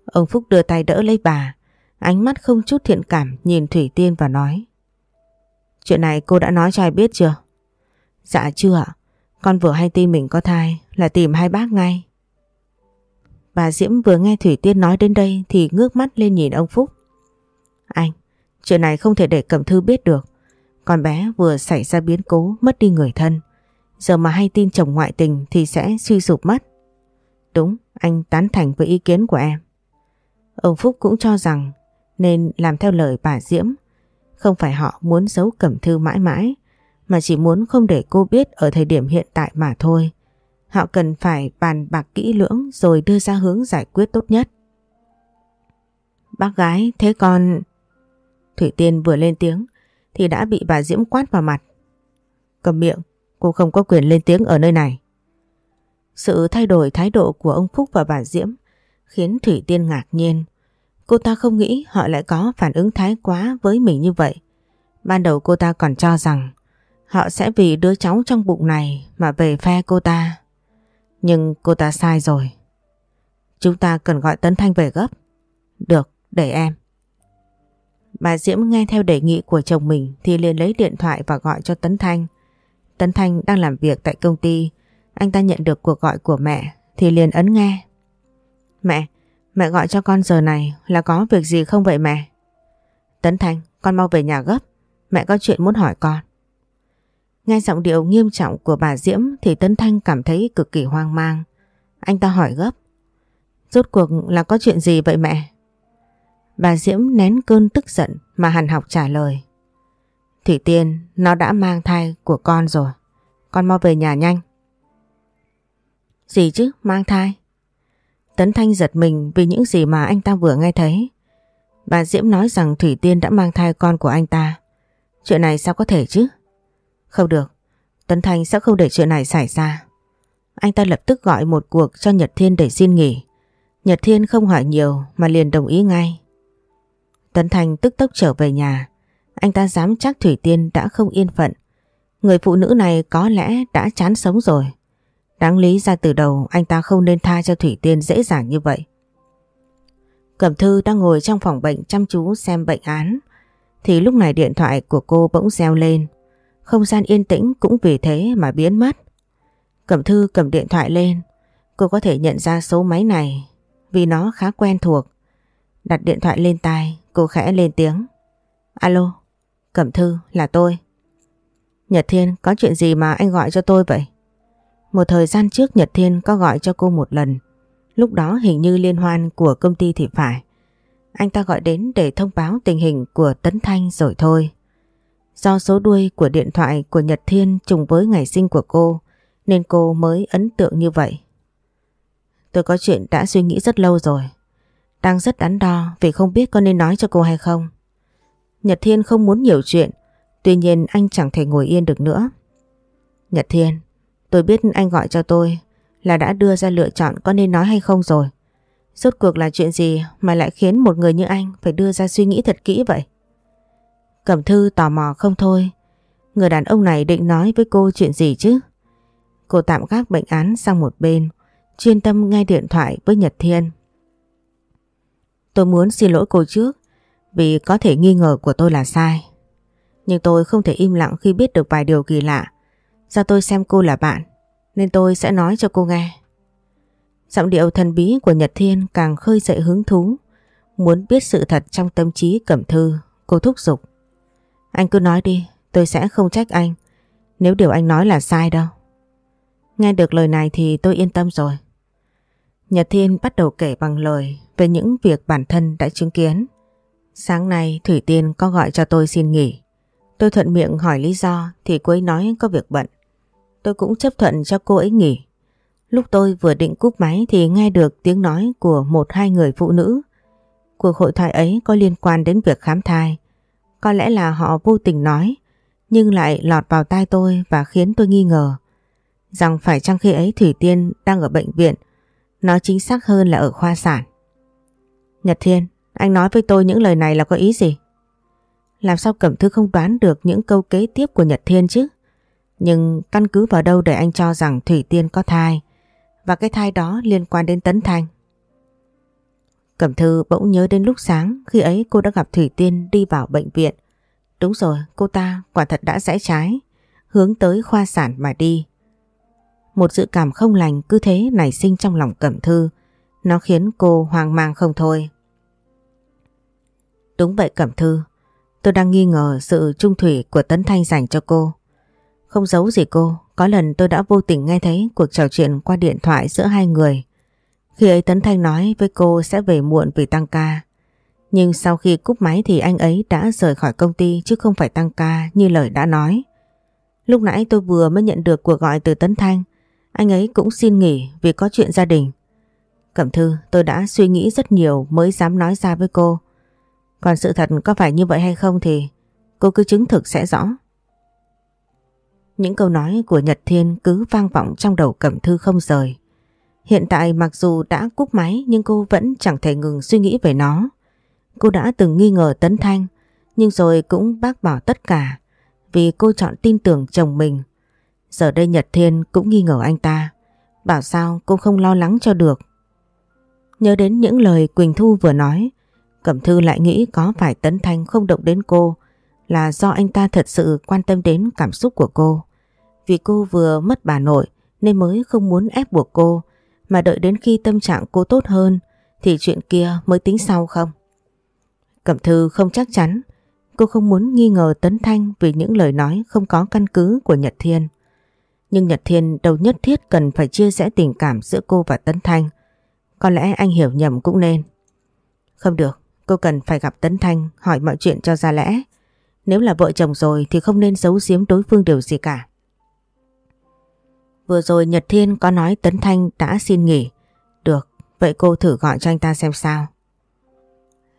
Speaker 1: Ông Phúc đưa tay đỡ lấy bà, ánh mắt không chút thiện cảm nhìn Thủy Tiên và nói Chuyện này cô đã nói cho ai biết chưa? Dạ chưa ạ, con vừa hay tin mình có thai là tìm hai bác ngay. Bà Diễm vừa nghe Thủy Tiên nói đến đây thì ngước mắt lên nhìn ông Phúc. Anh, chuyện này không thể để Cẩm Thư biết được. Con bé vừa xảy ra biến cố mất đi người thân. Giờ mà hay tin chồng ngoại tình thì sẽ suy sụp mất. Đúng, anh tán thành với ý kiến của em. Ông Phúc cũng cho rằng nên làm theo lời bà Diễm. Không phải họ muốn giấu Cẩm Thư mãi mãi, mà chỉ muốn không để cô biết ở thời điểm hiện tại mà thôi. Họ cần phải bàn bạc kỹ lưỡng rồi đưa ra hướng giải quyết tốt nhất. Bác gái, thế con... Thủy Tiên vừa lên tiếng thì đã bị bà Diễm quát vào mặt. Cầm miệng, cô không có quyền lên tiếng ở nơi này. Sự thay đổi thái độ của ông Phúc và bà Diễm khiến Thủy Tiên ngạc nhiên. Cô ta không nghĩ họ lại có phản ứng thái quá với mình như vậy. Ban đầu cô ta còn cho rằng họ sẽ vì đứa cháu trong bụng này mà về phe cô ta. Nhưng cô ta sai rồi. Chúng ta cần gọi Tấn Thanh về gấp. Được, để em. Bà Diễm nghe theo đề nghị của chồng mình thì liền lấy điện thoại và gọi cho Tấn Thanh. Tấn Thanh đang làm việc tại công ty. Anh ta nhận được cuộc gọi của mẹ thì liền ấn nghe. Mẹ, mẹ gọi cho con giờ này là có việc gì không vậy mẹ? Tấn Thanh, con mau về nhà gấp. Mẹ có chuyện muốn hỏi con. Nghe giọng điệu nghiêm trọng của bà Diễm thì Tấn Thanh cảm thấy cực kỳ hoang mang. Anh ta hỏi gấp. Rốt cuộc là có chuyện gì vậy mẹ? Bà Diễm nén cơn tức giận mà hàn học trả lời. Thủy Tiên, nó đã mang thai của con rồi. Con mau về nhà nhanh. Gì chứ, mang thai? Tấn Thanh giật mình vì những gì mà anh ta vừa nghe thấy. Bà Diễm nói rằng Thủy Tiên đã mang thai con của anh ta. Chuyện này sao có thể chứ? Không được, Tấn Thanh sẽ không để chuyện này xảy ra. Anh ta lập tức gọi một cuộc cho Nhật Thiên để xin nghỉ. Nhật Thiên không hỏi nhiều mà liền đồng ý ngay. Tấn Thành tức tốc trở về nhà. Anh ta dám chắc Thủy Tiên đã không yên phận. Người phụ nữ này có lẽ đã chán sống rồi. Đáng lý ra từ đầu anh ta không nên tha cho Thủy Tiên dễ dàng như vậy. Cẩm Thư đang ngồi trong phòng bệnh chăm chú xem bệnh án. Thì lúc này điện thoại của cô bỗng reo lên. Không gian yên tĩnh cũng vì thế mà biến mất. Cẩm Thư cầm điện thoại lên. Cô có thể nhận ra số máy này vì nó khá quen thuộc. Đặt điện thoại lên tai, cô khẽ lên tiếng. Alo, Cẩm Thư là tôi. Nhật Thiên có chuyện gì mà anh gọi cho tôi vậy? Một thời gian trước Nhật Thiên có gọi cho cô một lần. Lúc đó hình như liên hoan của công ty thì phải. Anh ta gọi đến để thông báo tình hình của Tấn Thanh rồi thôi. Do số đuôi của điện thoại của Nhật Thiên trùng với ngày sinh của cô nên cô mới ấn tượng như vậy. Tôi có chuyện đã suy nghĩ rất lâu rồi. Đang rất đắn đo vì không biết có nên nói cho cô hay không. Nhật Thiên không muốn nhiều chuyện, tuy nhiên anh chẳng thể ngồi yên được nữa. Nhật Thiên, tôi biết anh gọi cho tôi là đã đưa ra lựa chọn có nên nói hay không rồi. Rốt cuộc là chuyện gì mà lại khiến một người như anh phải đưa ra suy nghĩ thật kỹ vậy? Cẩm Thư tò mò không thôi. Người đàn ông này định nói với cô chuyện gì chứ? Cô tạm gác bệnh án sang một bên, chuyên tâm nghe điện thoại với Nhật Thiên. Tôi muốn xin lỗi cô trước vì có thể nghi ngờ của tôi là sai. Nhưng tôi không thể im lặng khi biết được vài điều kỳ lạ. Do tôi xem cô là bạn nên tôi sẽ nói cho cô nghe. Giọng điệu thần bí của Nhật Thiên càng khơi dậy hứng thú. Muốn biết sự thật trong tâm trí Cẩm Thư, cô thúc giục. Anh cứ nói đi, tôi sẽ không trách anh. Nếu điều anh nói là sai đâu. Nghe được lời này thì tôi yên tâm rồi. Nhật Thiên bắt đầu kể bằng lời về những việc bản thân đã chứng kiến. Sáng nay, Thủy Tiên có gọi cho tôi xin nghỉ. Tôi thuận miệng hỏi lý do thì cô ấy nói có việc bận. Tôi cũng chấp thuận cho cô ấy nghỉ. Lúc tôi vừa định cúp máy thì nghe được tiếng nói của một hai người phụ nữ. Cuộc hội thoại ấy có liên quan đến việc khám thai. Có lẽ là họ vô tình nói, nhưng lại lọt vào tai tôi và khiến tôi nghi ngờ rằng phải chăng khi ấy Thủy Tiên đang ở bệnh viện nó chính xác hơn là ở khoa sản. Nhật Thiên, anh nói với tôi những lời này là có ý gì? Làm sao Cẩm Thư không đoán được những câu kế tiếp của Nhật Thiên chứ? Nhưng căn cứ vào đâu để anh cho rằng Thủy Tiên có thai và cái thai đó liên quan đến Tấn Thanh? Cẩm Thư bỗng nhớ đến lúc sáng khi ấy cô đã gặp Thủy Tiên đi vào bệnh viện. Đúng rồi, cô ta quả thật đã rẽ trái, hướng tới khoa sản mà đi. Một dự cảm không lành cứ thế nảy sinh trong lòng Cẩm Thư. Nó khiến cô hoang mang không thôi. Đúng vậy Cẩm Thư, tôi đang nghi ngờ sự trung thủy của Tấn Thanh dành cho cô. Không giấu gì cô, có lần tôi đã vô tình nghe thấy cuộc trò chuyện qua điện thoại giữa hai người. Khi ấy Tấn Thanh nói với cô sẽ về muộn vì tăng ca. Nhưng sau khi cúp máy thì anh ấy đã rời khỏi công ty chứ không phải tăng ca như lời đã nói. Lúc nãy tôi vừa mới nhận được cuộc gọi từ Tấn Thanh. Anh ấy cũng xin nghỉ vì có chuyện gia đình. Cẩm Thư, tôi đã suy nghĩ rất nhiều mới dám nói ra với cô. Còn sự thật có phải như vậy hay không thì cô cứ chứng thực sẽ rõ. Những câu nói của Nhật Thiên cứ vang vọng trong đầu Cẩm Thư không rời. Hiện tại mặc dù đã cúp máy nhưng cô vẫn chẳng thể ngừng suy nghĩ về nó. Cô đã từng nghi ngờ Tấn Thanh, nhưng rồi cũng bác bỏ tất cả vì cô chọn tin tưởng chồng mình. Giờ đây Nhật Thiên cũng nghi ngờ anh ta. Bảo sao cô không lo lắng cho được. Nhớ đến những lời Quỳnh Thu vừa nói Cẩm Thư lại nghĩ có phải Tấn Thanh không động đến cô là do anh ta thật sự quan tâm đến cảm xúc của cô. Vì cô vừa mất bà nội nên mới không muốn ép buộc cô mà đợi đến khi tâm trạng cô tốt hơn thì chuyện kia mới tính sau không? Cẩm Thư không chắc chắn cô không muốn nghi ngờ Tấn Thanh vì những lời nói không có căn cứ của Nhật Thiên. Nhưng Nhật Thiên đâu nhất thiết cần phải chia sẻ tình cảm giữa cô và Tấn Thanh. Có lẽ anh hiểu nhầm cũng nên. Không được, cô cần phải gặp Tấn Thanh hỏi mọi chuyện cho ra lẽ. Nếu là vợ chồng rồi thì không nên giấu giếm đối phương điều gì cả. Vừa rồi Nhật Thiên có nói Tấn Thanh đã xin nghỉ. Được, vậy cô thử gọi cho anh ta xem sao.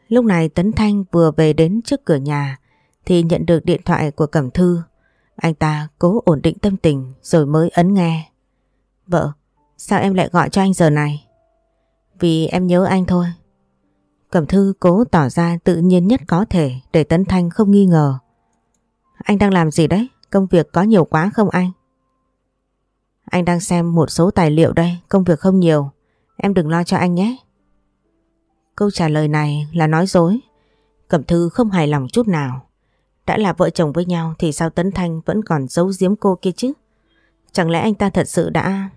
Speaker 1: Lúc này Tấn Thanh vừa về đến trước cửa nhà thì nhận được điện thoại của Cẩm Thư. Anh ta cố ổn định tâm tình rồi mới ấn nghe. Vợ, sao em lại gọi cho anh giờ này? Vì em nhớ anh thôi. Cẩm Thư cố tỏ ra tự nhiên nhất có thể để Tấn Thanh không nghi ngờ. Anh đang làm gì đấy? Công việc có nhiều quá không anh? Anh đang xem một số tài liệu đây, công việc không nhiều. Em đừng lo cho anh nhé. Câu trả lời này là nói dối. Cẩm Thư không hài lòng chút nào. Đã là vợ chồng với nhau thì sao Tấn Thanh vẫn còn giấu giếm cô kia chứ? Chẳng lẽ anh ta thật sự đã...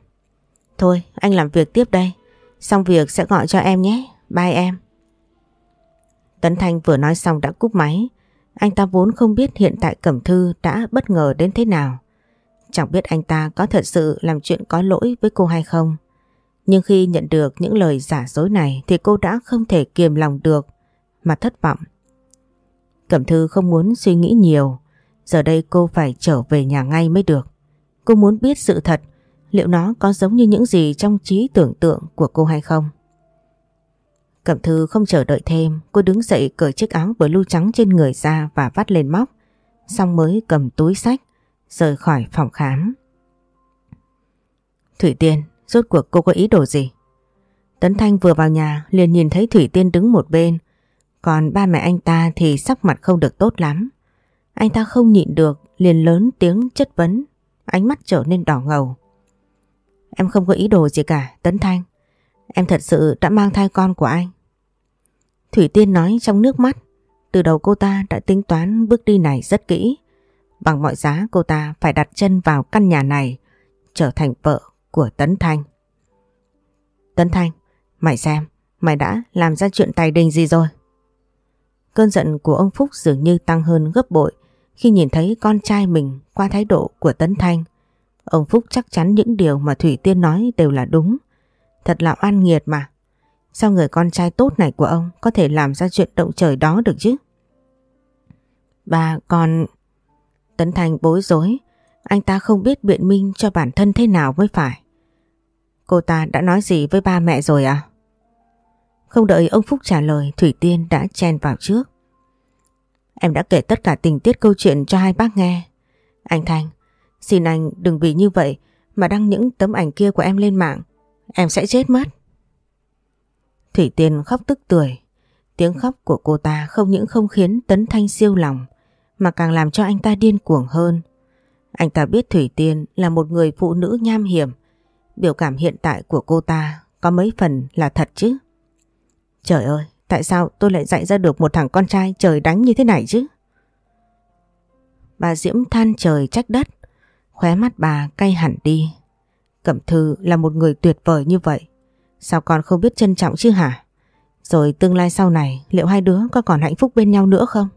Speaker 1: Thôi, anh làm việc tiếp đây. Xong việc sẽ gọi cho em nhé. Bye em. Tấn Thanh vừa nói xong đã cúp máy. Anh ta vốn không biết hiện tại Cẩm Thư đã bất ngờ đến thế nào. Chẳng biết anh ta có thật sự làm chuyện có lỗi với cô hay không. Nhưng khi nhận được những lời giả dối này thì cô đã không thể kiềm lòng được, mà thất vọng. Cẩm Thư không muốn suy nghĩ nhiều. Giờ đây cô phải trở về nhà ngay mới được. Cô muốn biết sự thật, liệu nó có giống như những gì trong trí tưởng tượng của cô hay không. Cẩm Thư không chờ đợi thêm, cô đứng dậy cởi chiếc áo blue trắng trên người ra và vắt lên móc, xong mới cầm túi sách, rời khỏi phòng khám. Thủy Tiên, rốt cuộc cô có ý đồ gì? Tấn Thanh vừa vào nhà liền nhìn thấy Thủy Tiên đứng một bên, còn ba mẹ anh ta thì sắc mặt không được tốt lắm. Anh ta không nhịn được, liền lớn tiếng chất vấn, ánh mắt trở nên đỏ ngầu. Em không có ý đồ gì cả, Tấn Thanh. Em thật sự đã mang thai con của anh. Thủy Tiên nói trong nước mắt, từ đầu cô ta đã tính toán bước đi này rất kỹ. Bằng mọi giá cô ta phải đặt chân vào căn nhà này, trở thành vợ của Tấn Thanh. Tấn Thanh, mày xem, mày đã làm ra chuyện tài đình gì rồi? Cơn giận của ông Phúc dường như tăng hơn gấp bội khi nhìn thấy con trai mình qua thái độ của Tấn Thanh. Ông Phúc chắc chắn những điều mà Thủy Tiên nói đều là đúng. Thật là oan nghiệt mà. Sao người con trai tốt này của ông có thể làm ra chuyện động trời đó được chứ? Bà còn... Tấn thành bối rối. Anh ta không biết biện minh cho bản thân thế nào mới phải. Cô ta đã nói gì với ba mẹ rồi à? Không đợi ông Phúc trả lời Thủy Tiên đã chen vào trước. Em đã kể tất cả tình tiết câu chuyện cho hai bác nghe. Anh thành, xin anh đừng vì như vậy mà đăng những tấm ảnh kia của em lên mạng. Em sẽ chết mất. Thủy Tiên khóc tức tuổi, Tiếng khóc của cô ta không những không khiến Tấn Thanh siêu lòng mà càng làm cho anh ta điên cuồng hơn. Anh ta biết Thủy Tiên là một người phụ nữ nham hiểm. Biểu cảm hiện tại của cô ta có mấy phần là thật chứ. Trời ơi, tại sao tôi lại dạy ra được một thằng con trai trời đánh như thế này chứ? Bà Diễm than trời trách đất, khóe mắt bà cay hẳn đi. Cẩm Thư là một người tuyệt vời như vậy, sao con không biết trân trọng chứ hả? Rồi tương lai sau này liệu hai đứa có còn hạnh phúc bên nhau nữa không?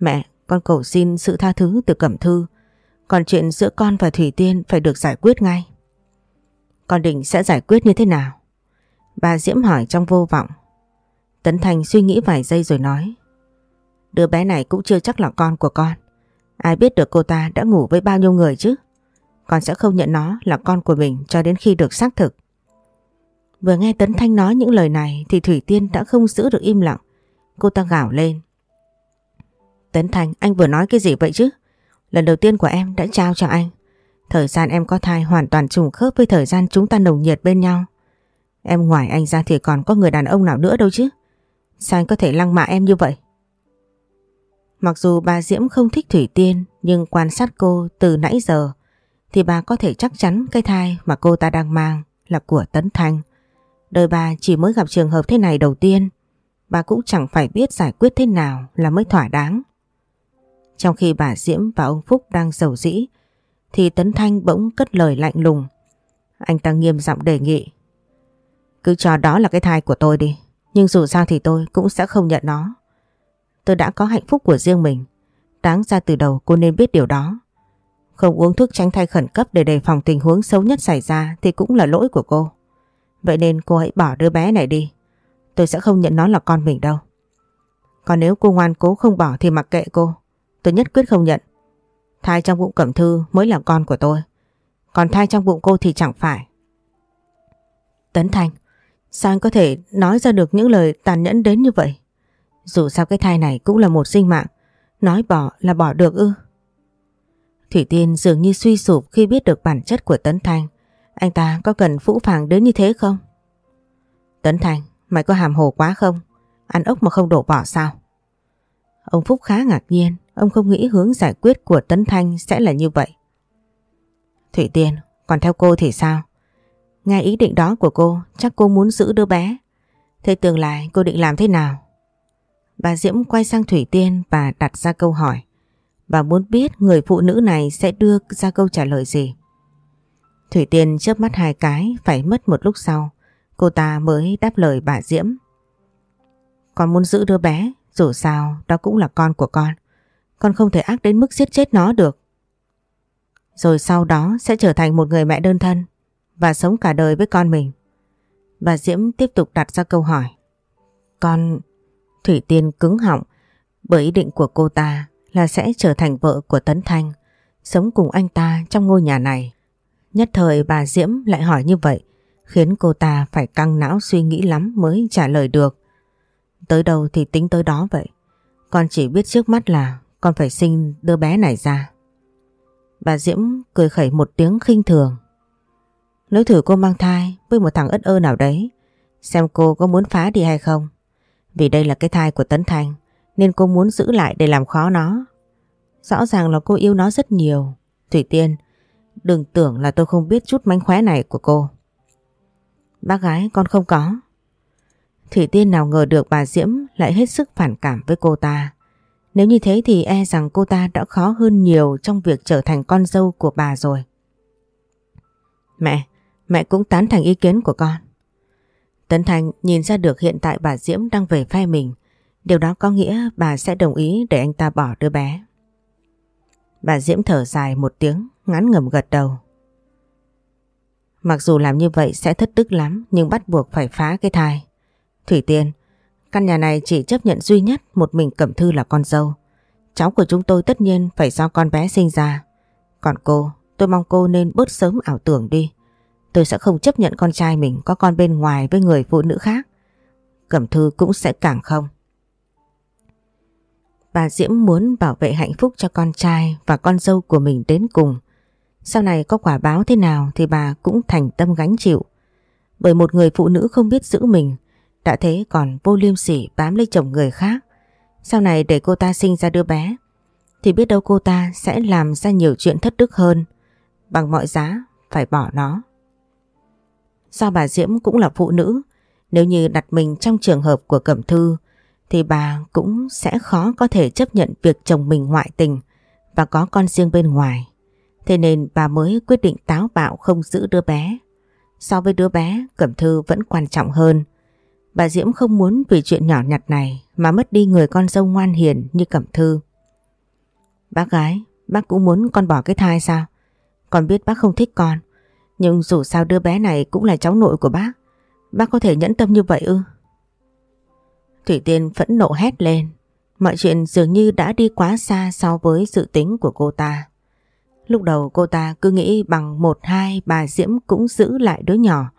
Speaker 1: Mẹ, con cầu xin sự tha thứ từ Cẩm Thư, còn chuyện giữa con và Thủy Tiên phải được giải quyết ngay. Con định sẽ giải quyết như thế nào? Bà Diễm hỏi trong vô vọng. Tấn Thành suy nghĩ vài giây rồi nói. Đứa bé này cũng chưa chắc là con của con. Ai biết được cô ta đã ngủ với bao nhiêu người chứ? Con sẽ không nhận nó là con của mình cho đến khi được xác thực. Vừa nghe Tấn Thanh nói những lời này thì Thủy Tiên đã không giữ được im lặng. Cô ta gào lên. Tấn Thanh, anh vừa nói cái gì vậy chứ? Lần đầu tiên của em đã trao cho anh. Thời gian em có thai hoàn toàn trùng khớp với thời gian chúng ta nồng nhiệt bên nhau. Em ngoài anh ra thì còn có người đàn ông nào nữa đâu chứ. Sao anh có thể lăng mạ em như vậy? Mặc dù bà Diễm không thích Thủy Tiên nhưng quan sát cô từ nãy giờ thì bà có thể chắc chắn cái thai mà cô ta đang mang là của Tấn Thanh. Đời bà chỉ mới gặp trường hợp thế này đầu tiên bà cũng chẳng phải biết giải quyết thế nào là mới thỏa đáng. Trong khi bà Diễm và ông Phúc đang giàu dĩ, thì Tấn Thanh bỗng cất lời lạnh lùng. Anh ta nghiêm giọng đề nghị. Cứ cho đó là cái thai của tôi đi. Nhưng dù sao thì tôi cũng sẽ không nhận nó. Tôi đã có hạnh phúc của riêng mình. Đáng ra từ đầu cô nên biết điều đó. Không uống thuốc tránh thai khẩn cấp để đề phòng tình huống xấu nhất xảy ra thì cũng là lỗi của cô. Vậy nên cô hãy bỏ đứa bé này đi. Tôi sẽ không nhận nó là con mình đâu. Còn nếu cô ngoan cố không bỏ thì mặc kệ cô. Tôi nhất quyết không nhận. Thai trong bụng Cẩm Thư mới là con của tôi. Còn thai trong bụng cô thì chẳng phải. Tấn Thành, sao anh có thể nói ra được những lời tàn nhẫn đến như vậy? Dù sao cái thai này cũng là một sinh mạng. Nói bỏ là bỏ được ư. Thủy Tiên dường như suy sụp khi biết được bản chất của Tấn Thành. Anh ta có cần phũ phàng đến như thế không? Tấn Thành, mày có hàm hồ quá không? Ăn ốc mà không đổ bỏ sao? Ông Phúc khá ngạc nhiên, ông không nghĩ hướng giải quyết của Tấn Thanh sẽ là như vậy. Thủy Tiên, còn theo cô thì sao? Nghe ý định đó của cô, chắc cô muốn giữ đứa bé. Thế tương lai cô định làm thế nào? Bà Diễm quay sang Thủy Tiên và đặt ra câu hỏi. Bà muốn biết người phụ nữ này sẽ đưa ra câu trả lời gì. Thủy Tiên chớp mắt hai cái, phải mất một lúc sau. Cô ta mới đáp lời bà Diễm. Con muốn giữ đứa bé, dù sao đó cũng là con của con. Con không thể ác đến mức giết chết nó được. Rồi sau đó sẽ trở thành một người mẹ đơn thân và sống cả đời với con mình. Bà Diễm tiếp tục đặt ra câu hỏi. Con... Thủy Tiên cứng họng bởi ý định của cô ta là sẽ trở thành vợ của Tấn Thanh, sống cùng anh ta trong ngôi nhà này. Nhất thời bà Diễm lại hỏi như vậy, khiến cô ta phải căng não suy nghĩ lắm mới trả lời được. Tới đâu thì tính tới đó vậy. Con chỉ biết trước mắt là con phải sinh đứa bé này ra. Bà Diễm cười khẩy một tiếng khinh thường. Nếu thử cô mang thai với một thằng ất ơ nào đấy, xem cô có muốn phá đi hay không. Vì đây là cái thai của Tấn Thành, nên cô muốn giữ lại để làm khó nó. Rõ ràng là cô yêu nó rất nhiều. Thủy Tiên, đừng tưởng là tôi không biết chút mánh khóe này của cô. Bác gái con không có. Thủy Tiên nào ngờ được bà Diễm lại hết sức phản cảm với cô ta. Nếu như thế thì e rằng cô ta đã khó hơn nhiều trong việc trở thành con dâu của bà rồi. Mẹ, mẹ cũng tán thành ý kiến của con. Tấn Thành nhìn ra được hiện tại bà Diễm đang về phe mình. Điều đó có nghĩa bà sẽ đồng ý để anh ta bỏ đứa bé. Bà Diễm thở dài một tiếng, ngắn ngầm gật đầu. Mặc dù làm như vậy sẽ thất tức lắm nhưng bắt buộc phải phá cái thai. Thủy Tiên, căn nhà này chỉ chấp nhận duy nhất một mình Cẩm Thư là con dâu. Cháu của chúng tôi tất nhiên phải do con bé sinh ra. Còn cô, tôi mong cô nên bớt sớm ảo tưởng đi. Tôi sẽ không chấp nhận con trai mình có con bên ngoài với người phụ nữ khác. Cẩm Thư cũng sẽ càng không. Bà Diễm muốn bảo vệ hạnh phúc cho con trai và con dâu của mình đến cùng. Sau này có quả báo thế nào thì bà cũng thành tâm gánh chịu. Bởi một người phụ nữ không biết giữ mình, đã thế còn vô liêm sỉ bám lấy chồng người khác. Sau này để cô ta sinh ra đứa bé, thì biết đâu cô ta sẽ làm ra nhiều chuyện thất đức hơn. Bằng mọi giá phải bỏ nó. Do bà Diễm cũng là phụ nữ, nếu như đặt mình trong trường hợp của Cẩm Thư, thì bà cũng sẽ khó có thể chấp nhận việc chồng mình ngoại tình và có con riêng bên ngoài. Thế nên bà mới quyết định táo bạo không giữ đứa bé. So với đứa bé, Cẩm Thư vẫn quan trọng hơn. Bà Diễm không muốn vì chuyện nhỏ nhặt này mà mất đi người con dâu ngoan hiền như Cẩm Thư. Bác gái, bác cũng muốn con bỏ cái thai sao? Con biết bác không thích con, nhưng dù sao đứa bé này cũng là cháu nội của bác. Bác có thể nhẫn tâm như vậy ư? Thủy Tiên phẫn nộ hét lên. Mọi chuyện dường như đã đi quá xa so với dự tính của cô ta. Lúc đầu cô ta cứ nghĩ bằng một, hai, bà Diễm cũng giữ lại đứa nhỏ.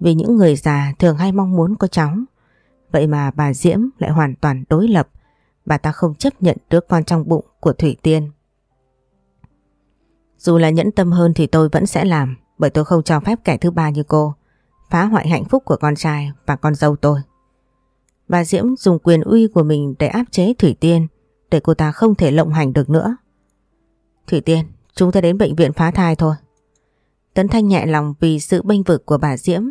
Speaker 1: Vì những người già thường hay mong muốn có cháu. Vậy mà bà Diễm lại hoàn toàn đối lập. Bà ta không chấp nhận đứa con trong bụng của Thủy Tiên. Dù là nhẫn tâm hơn thì tôi vẫn sẽ làm. Bởi tôi không cho phép kẻ thứ ba như cô phá hoại hạnh phúc của con trai và con dâu tôi. Bà Diễm dùng quyền uy của mình để áp chế Thủy Tiên để cô ta không thể lộng hành được nữa. Thủy Tiên, chúng ta đến bệnh viện phá thai thôi. Tấn Thanh nhẹ lòng vì sự bênh vực của bà Diễm.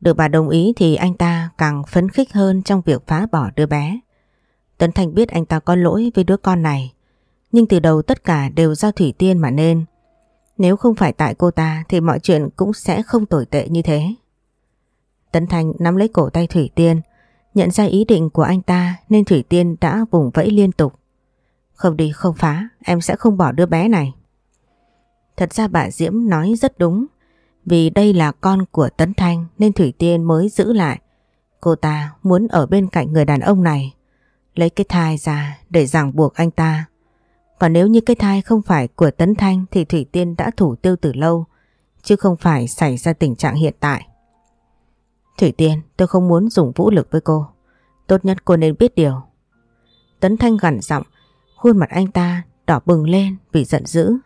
Speaker 1: Được bà đồng ý thì anh ta càng phấn khích hơn trong việc phá bỏ đứa bé. Tấn Thanh biết anh ta có lỗi với đứa con này. Nhưng từ đầu tất cả đều do Thủy Tiên mà nên. Nếu không phải tại cô ta thì mọi chuyện cũng sẽ không tồi tệ như thế. Tấn Thanh nắm lấy cổ tay Thủy Tiên, nhận ra ý định của anh ta nên Thủy Tiên đã vùng vẫy liên tục. Không đi không phá, em sẽ không bỏ đứa bé này. Thật ra bà Diễm nói rất đúng, vì đây là con của Tấn Thanh nên Thủy Tiên mới giữ lại. Cô ta muốn ở bên cạnh người đàn ông này, lấy cái thai ra để ràng buộc anh ta. Còn nếu như cái thai không phải của Tấn Thanh thì Thủy Tiên đã thủ tiêu từ lâu, chứ không phải xảy ra tình trạng hiện tại. Thủy Tiên, tôi không muốn dùng vũ lực với cô. Tốt nhất cô nên biết điều. Tấn Thanh gằn giọng, khuôn mặt anh ta đỏ bừng lên vì giận dữ.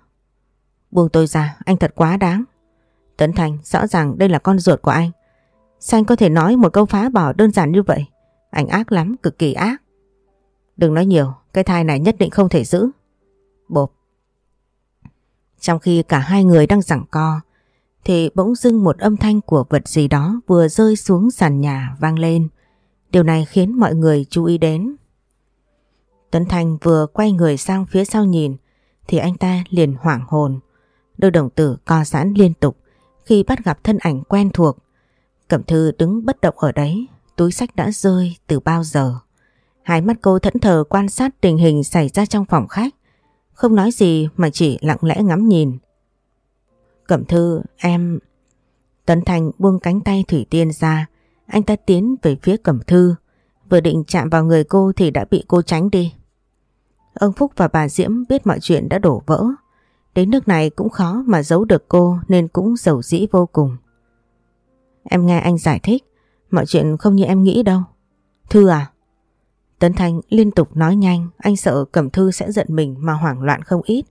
Speaker 1: Buông tôi ra, anh thật quá đáng. Tấn Thanh, rõ ràng đây là con ruột của anh. Sao anh có thể nói một câu phá bỏ đơn giản như vậy? Anh ác lắm, cực kỳ ác. Đừng nói nhiều, cái thai này nhất định không thể giữ. Bộp. Trong khi cả hai người đang giảng co, thì bỗng dưng một âm thanh của vật gì đó vừa rơi xuống sàn nhà vang lên. Điều này khiến mọi người chú ý đến. Tấn Thành vừa quay người sang phía sau nhìn thì anh ta liền hoảng hồn. Đôi đồng tử co giãn liên tục khi bắt gặp thân ảnh quen thuộc. Cẩm Thư đứng bất động ở đấy, túi sách đã rơi từ bao giờ. Hai mắt cô thẫn thờ quan sát tình hình xảy ra trong phòng khách. Không nói gì mà chỉ lặng lẽ ngắm nhìn. Cẩm Thư, em... Tấn Thành buông cánh tay Thủy Tiên ra, anh ta tiến về phía Cẩm Thư. Vừa định chạm vào người cô thì đã bị cô tránh đi. Ông Phúc và bà Diễm biết mọi chuyện đã đổ vỡ. Đến nước này cũng khó mà giấu được cô nên cũng giàu dĩ vô cùng. Em nghe anh giải thích, mọi chuyện không như em nghĩ đâu. Thư à? Tấn Thanh liên tục nói nhanh, anh sợ Cẩm Thư sẽ giận mình mà hoảng loạn không ít.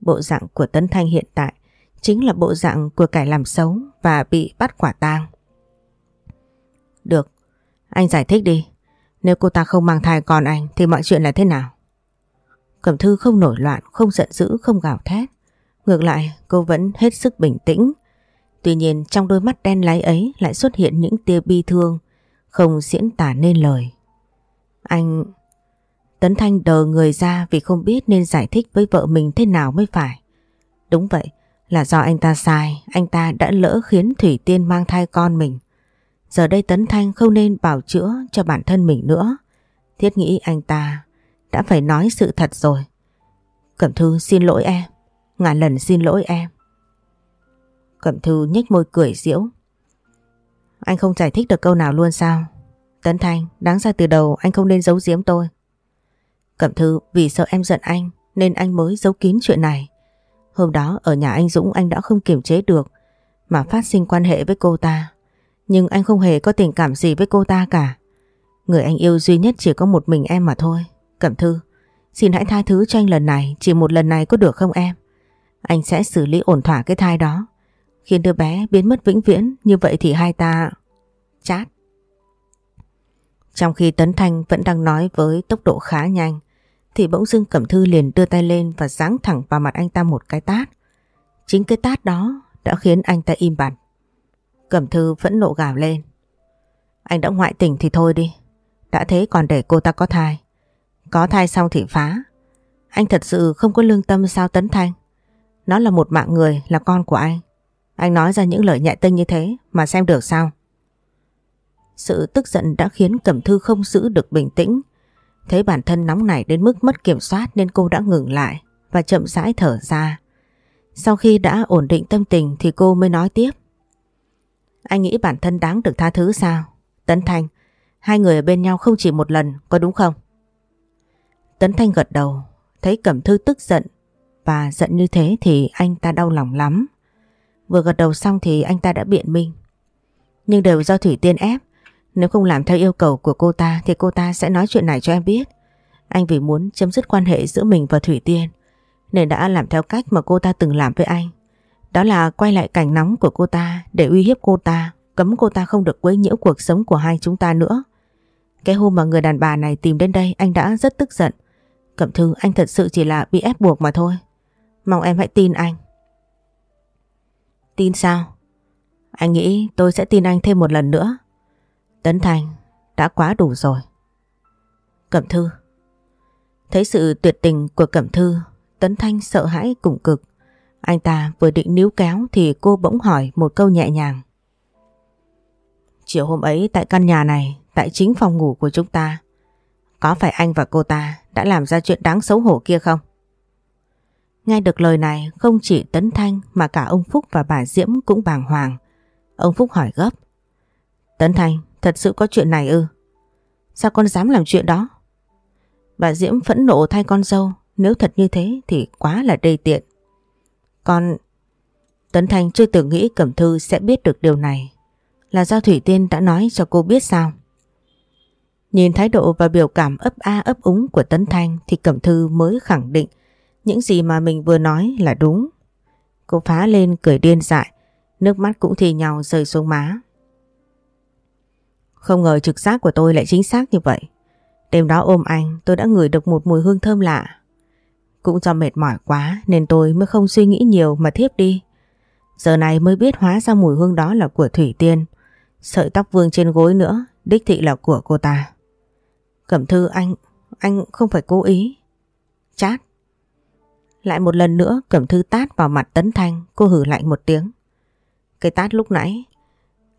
Speaker 1: Bộ dạng của Tấn Thanh hiện tại chính là bộ dạng của kẻ làm xấu và bị bắt quả tang. Được, anh giải thích đi. Nếu cô ta không mang thai con anh thì mọi chuyện là thế nào? Cẩm Thư không nổi loạn, không giận dữ, không gào thét. Ngược lại, cô vẫn hết sức bình tĩnh. Tuy nhiên trong đôi mắt đen láy ấy lại xuất hiện những tia bi thương, không diễn tả nên lời. Anh... Tấn Thanh đờ người ra vì không biết nên giải thích với vợ mình thế nào mới phải. Đúng vậy, là do anh ta sai, anh ta đã lỡ khiến Thủy Tiên mang thai con mình. Giờ đây Tấn Thanh không nên bảo chữa cho bản thân mình nữa. Thiết nghĩ anh ta đã phải nói sự thật rồi. Cẩm Thư xin lỗi em. Ngàn lần xin lỗi em. Cẩm Thư nhếch môi cười diễu. Anh không giải thích được câu nào luôn sao? Tấn Thanh, đáng ra từ đầu anh không nên giấu giếm tôi. Cẩm Thư vì sợ em giận anh nên anh mới giấu kín chuyện này. Hôm đó ở nhà anh Dũng anh đã không kiềm chế được mà phát sinh quan hệ với cô ta. Nhưng anh không hề có tình cảm gì với cô ta cả. Người anh yêu duy nhất chỉ có một mình em mà thôi. Cẩm Thư, xin hãy tha thứ cho anh lần này, chỉ một lần này có được không em? Anh sẽ xử lý ổn thỏa cái thai đó. Khiến đứa bé biến mất vĩnh viễn, như vậy thì hai ta... Chát. Trong khi Tấn Thanh vẫn đang nói với tốc độ khá nhanh, thì bỗng dưng Cẩm Thư liền đưa tay lên và giáng thẳng vào mặt anh ta một cái tát. Chính cái tát đó đã khiến anh ta im bặt. Cẩm Thư vẫn nộ gào lên. Anh đã ngoại tình thì thôi đi. Đã thế còn để cô ta có thai. Có thai xong thì phá. Anh thật sự không có lương tâm sao Tấn Thanh. Nó là một mạng người, là con của anh. Anh nói ra những lời nhạy tinh như thế mà xem được sao? Sự tức giận đã khiến Cẩm Thư không giữ được bình tĩnh. Thấy bản thân nóng nảy đến mức mất kiểm soát nên cô đã ngừng lại và chậm rãi thở ra. Sau khi đã ổn định tâm tình thì cô mới nói tiếp. Anh nghĩ bản thân đáng được tha thứ sao? Tấn Thanh, hai người ở bên nhau không chỉ một lần, có đúng không? Tấn Thanh gật đầu, thấy Cẩm Thư tức giận và giận như thế thì anh ta đau lòng lắm. Vừa gật đầu xong thì anh ta đã biện minh. Nhưng đều do Thủy Tiên ép, nếu không làm theo yêu cầu của cô ta thì cô ta sẽ nói chuyện này cho em biết. Anh vì muốn chấm dứt quan hệ giữa mình và Thủy Tiên nên đã làm theo cách mà cô ta từng làm với anh. Đó là quay lại cảnh nóng của cô ta để uy hiếp cô ta, cấm cô ta không được quấy nhiễu cuộc sống của hai chúng ta nữa. Cái hôm mà người đàn bà này tìm đến đây anh đã rất tức giận. Cẩm Thư anh thật sự chỉ là bị ép buộc mà thôi. Mong em hãy tin anh. Tin sao? Anh nghĩ tôi sẽ tin anh thêm một lần nữa. Tấn Thành đã quá đủ rồi. Cẩm Thư Thấy sự tuyệt tình của Cẩm Thư, Tấn Thanh sợ hãi cùng cực. Anh ta vừa định níu kéo thì cô bỗng hỏi một câu nhẹ nhàng. Chiều hôm ấy tại căn nhà này, tại chính phòng ngủ của chúng ta, có phải anh và cô ta đã làm ra chuyện đáng xấu hổ kia không? Nghe được lời này không chỉ Tấn Thanh mà cả ông Phúc và bà Diễm cũng bàng hoàng. Ông Phúc hỏi gấp. Tấn Thanh, thật sự có chuyện này ư? Sao con dám làm chuyện đó? Bà Diễm phẫn nộ thay con dâu, nếu thật như thế thì quá là đầy tiện. Con... Tấn Thanh chưa từng nghĩ Cẩm Thư sẽ biết được điều này. Là do Thủy Tiên đã nói cho cô biết sao? Nhìn thái độ và biểu cảm ấp a ấp úng của Tấn Thanh thì Cẩm Thư mới khẳng định những gì mà mình vừa nói là đúng. Cô phá lên cười điên dại, nước mắt cũng thì nhau rơi xuống má. Không ngờ trực giác của tôi lại chính xác như vậy. Đêm đó ôm anh tôi đã ngửi được một mùi hương thơm lạ. Cũng do mệt mỏi quá nên tôi mới không suy nghĩ nhiều mà thiếp đi. Giờ này mới biết hóa ra mùi hương đó là của Thủy Tiên. Sợi tóc vương trên gối nữa, đích thị là của cô ta. Cẩm thư anh, anh không phải cố ý. Chát. Lại một lần nữa Cẩm thư tát vào mặt Tấn Thanh, cô hử lạnh một tiếng. Cái tát lúc nãy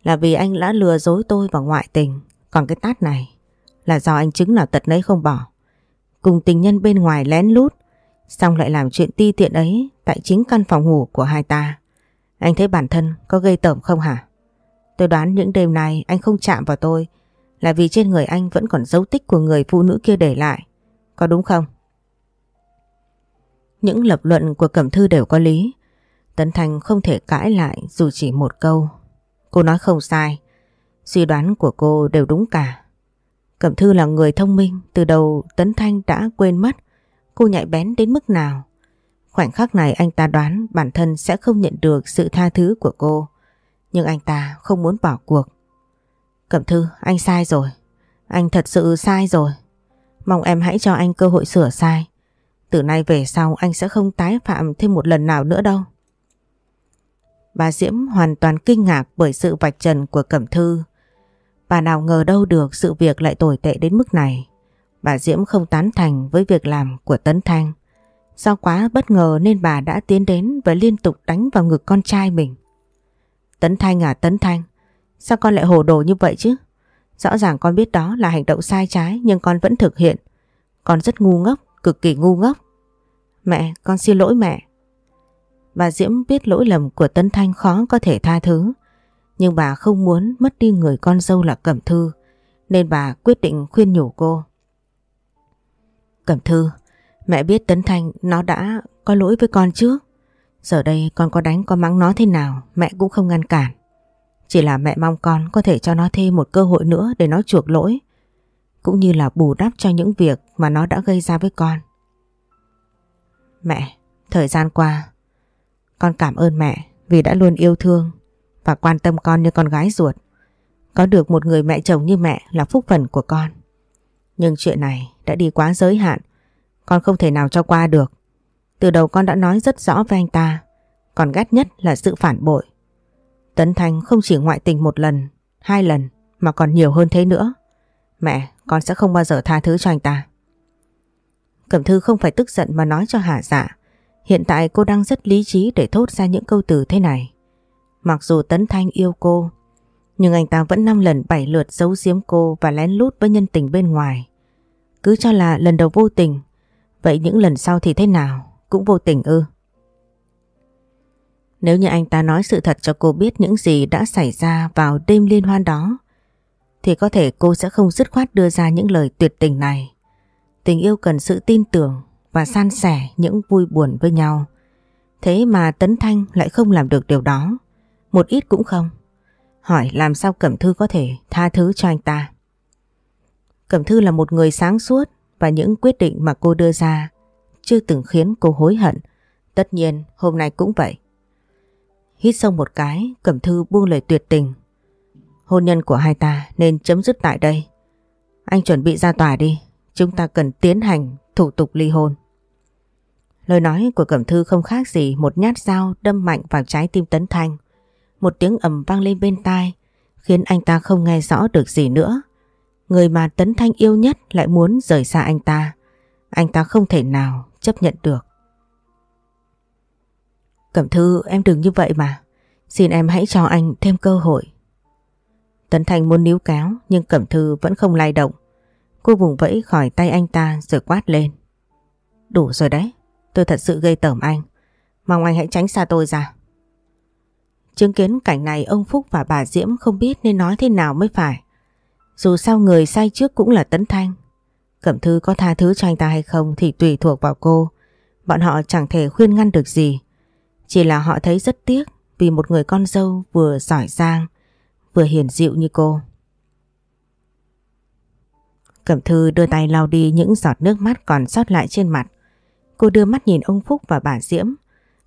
Speaker 1: là vì anh đã lừa dối tôi vào ngoại tình. Còn cái tát này là do anh chứng nào tật nấy không bỏ. Cùng tình nhân bên ngoài lén lút, xong lại làm chuyện ti tiện ấy tại chính căn phòng ngủ của hai ta. Anh thấy bản thân có gây tởm không hả? Tôi đoán những đêm này anh không chạm vào tôi là vì trên người anh vẫn còn dấu tích của người phụ nữ kia để lại. Có đúng không? Những lập luận của Cẩm Thư đều có lý. Tấn Thành không thể cãi lại dù chỉ một câu. Cô nói không sai. Suy đoán của cô đều đúng cả. Cẩm Thư là người thông minh, từ đầu Tấn Thanh đã quên mất cô nhạy bén đến mức nào. Khoảnh khắc này anh ta đoán bản thân sẽ không nhận được sự tha thứ của cô. Nhưng anh ta không muốn bỏ cuộc. Cẩm Thư, anh sai rồi. Anh thật sự sai rồi. Mong em hãy cho anh cơ hội sửa sai. Từ nay về sau anh sẽ không tái phạm thêm một lần nào nữa đâu. Bà Diễm hoàn toàn kinh ngạc bởi sự vạch trần của Cẩm Thư. Bà nào ngờ đâu được sự việc lại tồi tệ đến mức này. Bà Diễm không tán thành với việc làm của Tấn Thanh. Do quá bất ngờ nên bà đã tiến đến và liên tục đánh vào ngực con trai mình. Tấn Thanh à Tấn Thanh, sao con lại hồ đồ như vậy chứ? Rõ ràng con biết đó là hành động sai trái nhưng con vẫn thực hiện. Con rất ngu ngốc, cực kỳ ngu ngốc. Mẹ, con xin lỗi mẹ. Bà Diễm biết lỗi lầm của Tấn Thanh khó có thể tha thứ. Nhưng bà không muốn mất đi người con dâu là Cẩm Thư. Nên bà quyết định khuyên nhủ cô. Cẩm Thư, mẹ biết Tấn Thanh nó đã có lỗi với con trước. Giờ đây con có đánh có mắng nó thế nào mẹ cũng không ngăn cản. Chỉ là mẹ mong con có thể cho nó thêm một cơ hội nữa để nó chuộc lỗi. Cũng như là bù đắp cho những việc mà nó đã gây ra với con. Mẹ, thời gian qua, con cảm ơn mẹ vì đã luôn yêu thương và quan tâm con như con gái ruột. Có được một người mẹ chồng như mẹ là phúc phần của con. Nhưng chuyện này đã đi quá giới hạn. Con không thể nào cho qua được. Từ đầu con đã nói rất rõ với anh ta. Còn ghét nhất là sự phản bội. Tấn Thanh không chỉ ngoại tình một lần, hai lần mà còn nhiều hơn thế nữa. Mẹ, con sẽ không bao giờ tha thứ cho anh ta. Cẩm Thư không phải tức giận mà nói cho Hà dạ. Hiện tại cô đang rất lý trí để thốt ra những câu từ thế này. Mặc dù Tấn Thanh yêu cô, nhưng anh ta vẫn năm lần bảy lượt giấu giếm cô và lén lút với nhân tình bên ngoài. Cứ cho là lần đầu vô tình, vậy những lần sau thì thế nào? Cũng vô tình ư? Nếu như anh ta nói sự thật cho cô biết những gì đã xảy ra vào đêm liên hoan đó, thì có thể cô sẽ không dứt khoát đưa ra những lời tuyệt tình này. Tình yêu cần sự tin tưởng và san sẻ những vui buồn với nhau. Thế mà Tấn Thanh lại không làm được điều đó. Một ít cũng không. Hỏi làm sao Cẩm Thư có thể tha thứ cho anh ta. Cẩm Thư là một người sáng suốt và những quyết định mà cô đưa ra chưa từng khiến cô hối hận. Tất nhiên hôm nay cũng vậy. Hít sâu một cái, Cẩm Thư buông lời tuyệt tình. Hôn nhân của hai ta nên chấm dứt tại đây. Anh chuẩn bị ra tòa đi, chúng ta cần tiến hành thủ tục ly hôn. Lời nói của Cẩm Thư không khác gì một nhát dao đâm mạnh vào trái tim Tấn Thanh. Một tiếng ầm vang lên bên tai, khiến anh ta không nghe rõ được gì nữa. Người mà Tấn Thanh yêu nhất lại muốn rời xa anh ta. Anh ta không thể nào chấp nhận được. Cẩm Thư, em đừng như vậy mà. Xin em hãy cho anh thêm cơ hội. Tấn Thanh muốn níu kéo, nhưng Cẩm Thư vẫn không lay động. Cô vùng vẫy khỏi tay anh ta rồi quát lên. Đủ rồi đấy, tôi thật sự gây tởm anh. Mong anh hãy tránh xa tôi ra. Chứng kiến cảnh này ông Phúc và bà Diễm không biết nên nói thế nào mới phải. Dù sao người sai trước cũng là Tấn Thanh. Cẩm Thư có tha thứ cho anh ta hay không thì tùy thuộc vào cô. Bọn họ chẳng thể khuyên ngăn được gì. Chỉ là họ thấy rất tiếc vì một người con dâu vừa giỏi giang, vừa hiền dịu như cô. Cẩm Thư đưa tay lau đi những giọt nước mắt còn sót lại trên mặt. Cô đưa mắt nhìn ông Phúc và bà Diễm.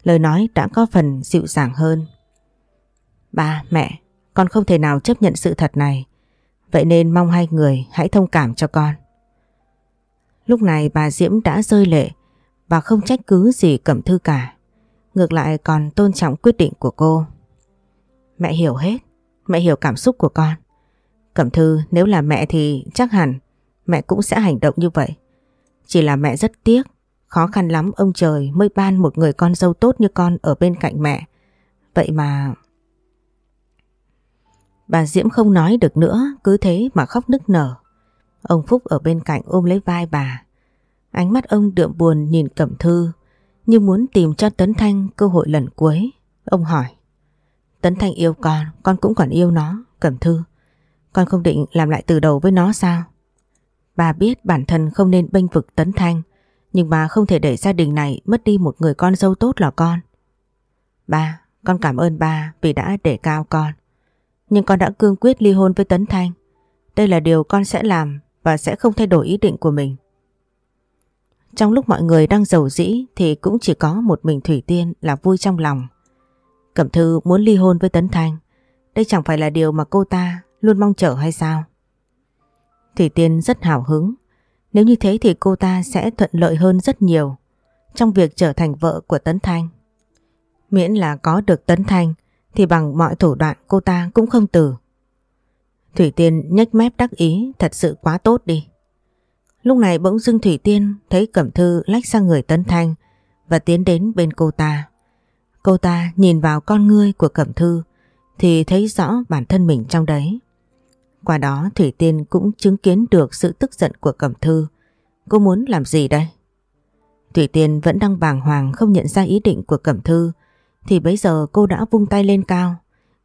Speaker 1: Lời nói đã có phần dịu dàng hơn. Ba, mẹ, con không thể nào chấp nhận sự thật này. Vậy nên mong hai người hãy thông cảm cho con. Lúc này bà Diễm đã rơi lệ và không trách cứ gì Cẩm Thư cả. Ngược lại còn tôn trọng quyết định của cô. Mẹ hiểu hết, mẹ hiểu cảm xúc của con. Cẩm Thư nếu là mẹ thì chắc hẳn mẹ cũng sẽ hành động như vậy. Chỉ là mẹ rất tiếc, khó khăn lắm ông trời mới ban một người con dâu tốt như con ở bên cạnh mẹ. Vậy mà... Bà Diễm không nói được nữa, cứ thế mà khóc nức nở. Ông Phúc ở bên cạnh ôm lấy vai bà. Ánh mắt ông đượm buồn nhìn Cẩm Thư, như muốn tìm cho Tấn Thanh cơ hội lần cuối. Ông hỏi, Tấn Thanh yêu con, con cũng còn yêu nó, Cẩm Thư. Con không định làm lại từ đầu với nó sao? Bà biết bản thân không nên bênh vực Tấn Thanh, nhưng bà không thể để gia đình này mất đi một người con dâu tốt là con. Ba, con cảm ơn ba vì đã để cao con. Nhưng con đã cương quyết ly hôn với Tấn Thanh. Đây là điều con sẽ làm và sẽ không thay đổi ý định của mình. Trong lúc mọi người đang giàu dĩ thì cũng chỉ có một mình Thủy Tiên là vui trong lòng. Cẩm Thư muốn ly hôn với Tấn Thanh. Đây chẳng phải là điều mà cô ta luôn mong chờ hay sao? Thủy Tiên rất hào hứng. Nếu như thế thì cô ta sẽ thuận lợi hơn rất nhiều trong việc trở thành vợ của Tấn Thanh. Miễn là có được Tấn Thanh thì bằng mọi thủ đoạn cô ta cũng không từ. Thủy Tiên nhếch mép đắc ý, thật sự quá tốt đi. Lúc này bỗng dưng Thủy Tiên thấy Cẩm Thư lách sang người Tấn Thanh và tiến đến bên cô ta. Cô ta nhìn vào con ngươi của Cẩm Thư thì thấy rõ bản thân mình trong đấy. Qua đó Thủy Tiên cũng chứng kiến được sự tức giận của Cẩm Thư. Cô muốn làm gì đây? Thủy Tiên vẫn đang bàng hoàng không nhận ra ý định của Cẩm Thư thì bây giờ cô đã vung tay lên cao.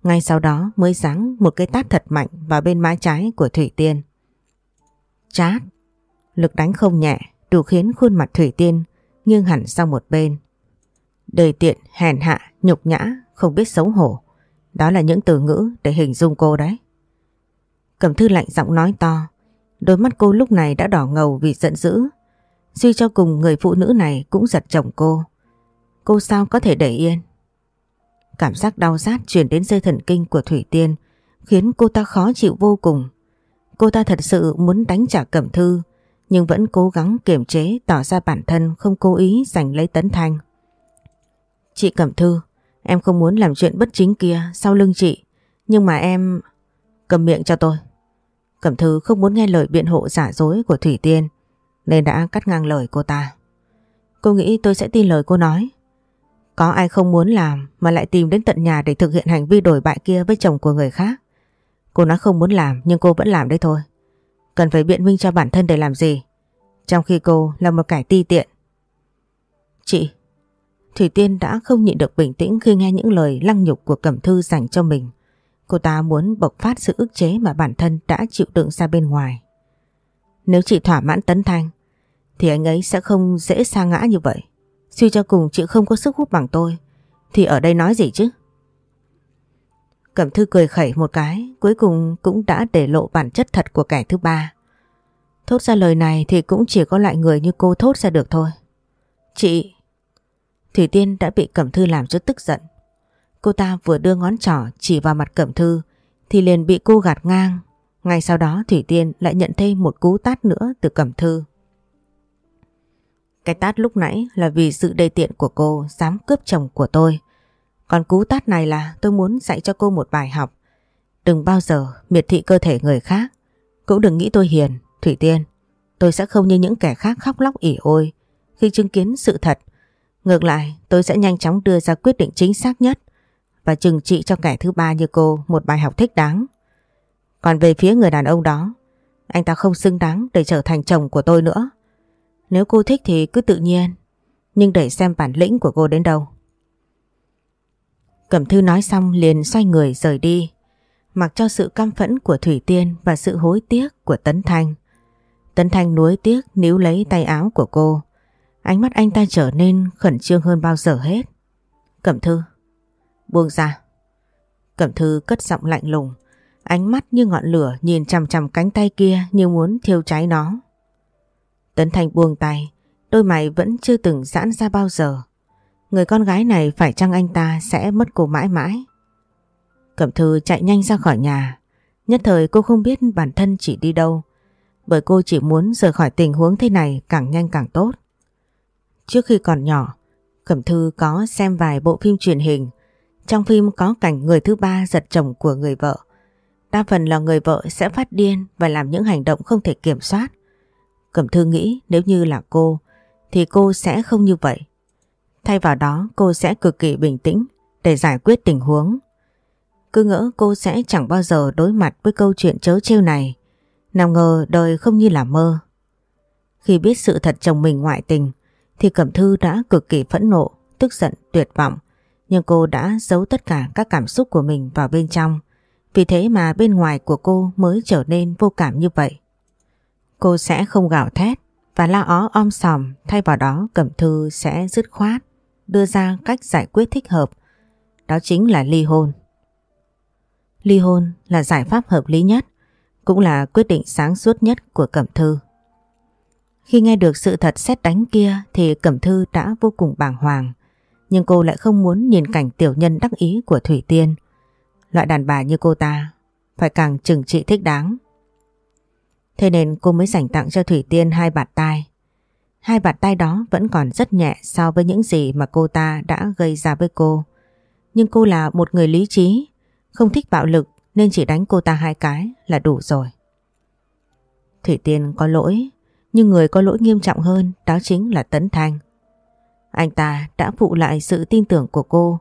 Speaker 1: Ngay sau đó mới giáng một cái tát thật mạnh vào bên má trái của Thủy Tiên. Chát! Lực đánh không nhẹ đủ khiến khuôn mặt Thủy Tiên nghiêng hẳn sang một bên. Đời tiện, hèn hạ, nhục nhã, không biết xấu hổ. Đó là những từ ngữ để hình dung cô đấy. Cẩm thư lạnh giọng nói to. Đôi mắt cô lúc này đã đỏ ngầu vì giận dữ. Suy cho cùng người phụ nữ này cũng giật chồng cô. Cô sao có thể để yên? Cảm giác đau rát truyền đến dây thần kinh của Thủy Tiên khiến cô ta khó chịu vô cùng. Cô ta thật sự muốn đánh trả Cẩm Thư nhưng vẫn cố gắng kiềm chế tỏ ra bản thân không cố ý giành lấy Tấn Thanh. Chị Cẩm Thư, em không muốn làm chuyện bất chính kia sau lưng chị, nhưng mà em... Cầm miệng cho tôi. Cẩm Thư không muốn nghe lời biện hộ giả dối của Thủy Tiên, nên đã cắt ngang lời cô ta. Cô nghĩ tôi sẽ tin lời cô nói. Có ai không muốn làm mà lại tìm đến tận nhà để thực hiện hành vi đổi bại kia với chồng của người khác. Cô nói không muốn làm nhưng cô vẫn làm đấy thôi. Cần phải biện minh cho bản thân để làm gì? Trong khi cô là một kẻ ti tiện. Chị, Thủy Tiên đã không nhịn được bình tĩnh khi nghe những lời lăng nhục của Cẩm Thư dành cho mình. Cô ta muốn bộc phát sự ức chế mà bản thân đã chịu đựng ra bên ngoài. Nếu chị thỏa mãn Tấn Thanh, thì anh ấy sẽ không dễ sa ngã như vậy. Suy cho cùng chị không có sức hút bằng tôi, thì ở đây nói gì chứ? Cẩm Thư cười khẩy một cái, cuối cùng cũng đã để lộ bản chất thật của kẻ thứ ba. Thốt ra lời này thì cũng chỉ có loại người như cô thốt ra được thôi. Chị... Thủy Tiên đã bị Cẩm Thư làm cho tức giận. Cô ta vừa đưa ngón trỏ chỉ vào mặt Cẩm Thư thì liền bị cô gạt ngang. Ngay sau đó Thủy Tiên lại nhận thêm một cú tát nữa từ Cẩm Thư. Cái tát lúc nãy là vì sự đầy tiện của cô dám cướp chồng của tôi. Còn cú tát này là tôi muốn dạy cho cô một bài học. Đừng bao giờ miệt thị cơ thể người khác. Cũng đừng nghĩ tôi hiền, Thủy Tiên. Tôi sẽ không như những kẻ khác khóc lóc ỉ ôi khi chứng kiến sự thật. Ngược lại, tôi sẽ nhanh chóng đưa ra quyết định chính xác nhất và trừng trị cho kẻ thứ ba như cô một bài học thích đáng. Còn về phía người đàn ông đó, anh ta không xứng đáng để trở thành chồng của tôi nữa. Nếu cô thích thì cứ tự nhiên, nhưng để xem bản lĩnh của cô đến đâu. Cẩm Thư nói xong liền xoay người rời đi, mặc cho sự căm phẫn của Thủy Tiên và sự hối tiếc của Tấn Thanh. Tấn Thanh nuối tiếc níu lấy tay áo của cô. Ánh mắt anh ta trở nên khẩn trương hơn bao giờ hết. Cẩm Thư, buông ra. Cẩm Thư cất giọng lạnh lùng, ánh mắt như ngọn lửa nhìn chằm chằm cánh tay kia như muốn thiêu cháy nó. Tấn thành buông tay, đôi mày vẫn chưa từng giãn ra bao giờ. Người con gái này phải chăng anh ta sẽ mất cô mãi mãi. Cẩm Thư chạy nhanh ra khỏi nhà. Nhất thời cô không biết bản thân chỉ đi đâu. Bởi cô chỉ muốn rời khỏi tình huống thế này càng nhanh càng tốt. Trước khi còn nhỏ, Cẩm Thư có xem vài bộ phim truyền hình. Trong phim có cảnh người thứ ba giật chồng của người vợ. Đa phần là người vợ sẽ phát điên và làm những hành động không thể kiểm soát. Cẩm Thư nghĩ nếu như là cô thì cô sẽ không như vậy. Thay vào đó cô sẽ cực kỳ bình tĩnh để giải quyết tình huống. Cứ ngỡ cô sẽ chẳng bao giờ đối mặt với câu chuyện chớ trêu này. Nào ngờ đời không như là mơ. Khi biết sự thật chồng mình ngoại tình thì Cẩm Thư đã cực kỳ phẫn nộ, tức giận, tuyệt vọng. Nhưng cô đã giấu tất cả các cảm xúc của mình vào bên trong. Vì thế mà bên ngoài của cô mới trở nên vô cảm như vậy. Cô sẽ không gào thét và la ó om sòm thay vào đó Cẩm Thư sẽ dứt khoát đưa ra cách giải quyết thích hợp. Đó chính là ly hôn. Ly hôn là giải pháp hợp lý nhất, cũng là quyết định sáng suốt nhất của Cẩm Thư. Khi nghe được sự thật xét đánh kia thì Cẩm Thư đã vô cùng bàng hoàng. Nhưng cô lại không muốn nhìn cảnh tiểu nhân đắc ý của Thủy Tiên. Loại đàn bà như cô ta phải càng trừng trị thích đáng. Thế nên cô mới dành tặng cho Thủy Tiên hai bạt tai. Hai bạt tay đó vẫn còn rất nhẹ so với những gì mà cô ta đã gây ra với cô. Nhưng cô là một người lý trí, không thích bạo lực nên chỉ đánh cô ta hai cái là đủ rồi. Thủy Tiên có lỗi, nhưng người có lỗi nghiêm trọng hơn đó chính là Tấn Thanh. Anh ta đã phụ lại sự tin tưởng của cô,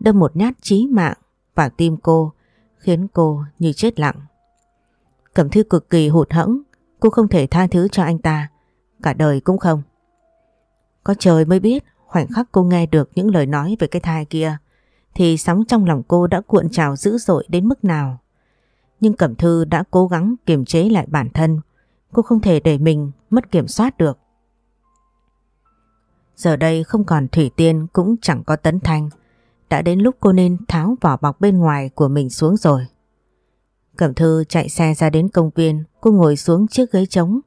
Speaker 1: đâm một nhát chí mạng vào tim cô, khiến cô như chết lặng. Cẩm Thư cực kỳ hụt hẫng, cô không thể tha thứ cho anh ta, cả đời cũng không. Có trời mới biết khoảnh khắc cô nghe được những lời nói về cái thai kia thì sóng trong lòng cô đã cuộn trào dữ dội đến mức nào. Nhưng Cẩm Thư đã cố gắng kiềm chế lại bản thân, cô không thể để mình mất kiểm soát được. Giờ đây không còn Thủy Tiên cũng chẳng có Tấn Thanh, đã đến lúc cô nên tháo vỏ bọc bên ngoài của mình xuống rồi. Cẩm Thư chạy xe ra đến công viên, cô ngồi xuống chiếc ghế trống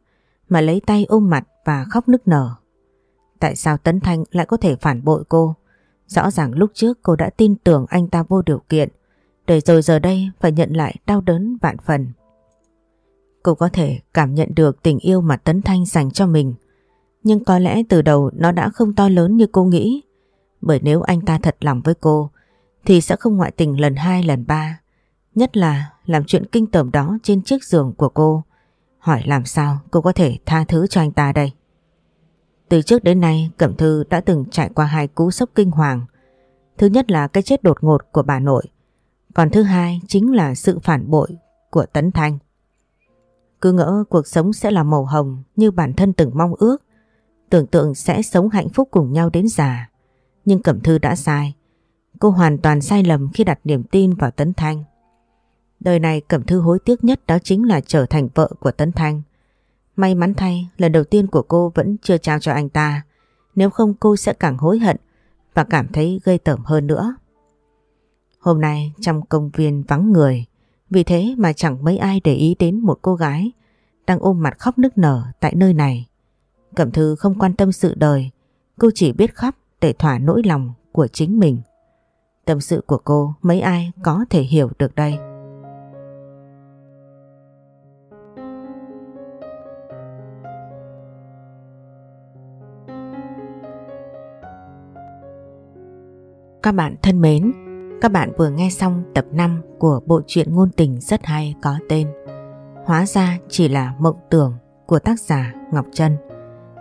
Speaker 1: mà lấy tay ôm mặt và khóc nức nở. Tại sao Tấn Thanh lại có thể phản bội cô? Rõ ràng lúc trước cô đã tin tưởng anh ta vô điều kiện, để rồi giờ đây phải nhận lại đau đớn vạn phần. Cô có thể cảm nhận được tình yêu mà Tấn Thanh dành cho mình, nhưng có lẽ từ đầu nó đã không to lớn như cô nghĩ. Bởi nếu anh ta thật lòng với cô, thì sẽ không ngoại tình lần hai lần ba. Nhất là làm chuyện kinh tởm đó trên chiếc giường của cô. Hỏi làm sao cô có thể tha thứ cho anh ta đây? Từ trước đến nay Cẩm Thư đã từng trải qua hai cú sốc kinh hoàng. Thứ nhất là cái chết đột ngột của bà nội. Còn thứ hai chính là sự phản bội của Tấn Thanh. Cứ ngỡ cuộc sống sẽ là màu hồng như bản thân từng mong ước. Tưởng tượng sẽ sống hạnh phúc cùng nhau đến già. Nhưng Cẩm Thư đã sai. Cô hoàn toàn sai lầm khi đặt niềm tin vào Tấn Thanh. Đời này Cẩm Thư hối tiếc nhất đó chính là trở thành vợ của Tấn Thanh. May mắn thay, lần đầu tiên của cô vẫn chưa trao cho anh ta. Nếu không cô sẽ càng hối hận và cảm thấy gây tởm hơn nữa. Hôm nay trong công viên vắng người, vì thế mà chẳng mấy ai để ý đến một cô gái đang ôm mặt khóc nức nở tại nơi này. Cẩm Thư không quan tâm sự đời, cô chỉ biết khóc để thỏa nỗi lòng của chính mình. Tâm sự của cô mấy ai có thể hiểu được đây. Các bạn thân mến, các bạn vừa nghe xong tập 5 của bộ truyện ngôn tình rất hay có tên Hóa ra chỉ là mộng tưởng của tác giả Ngọc Trân.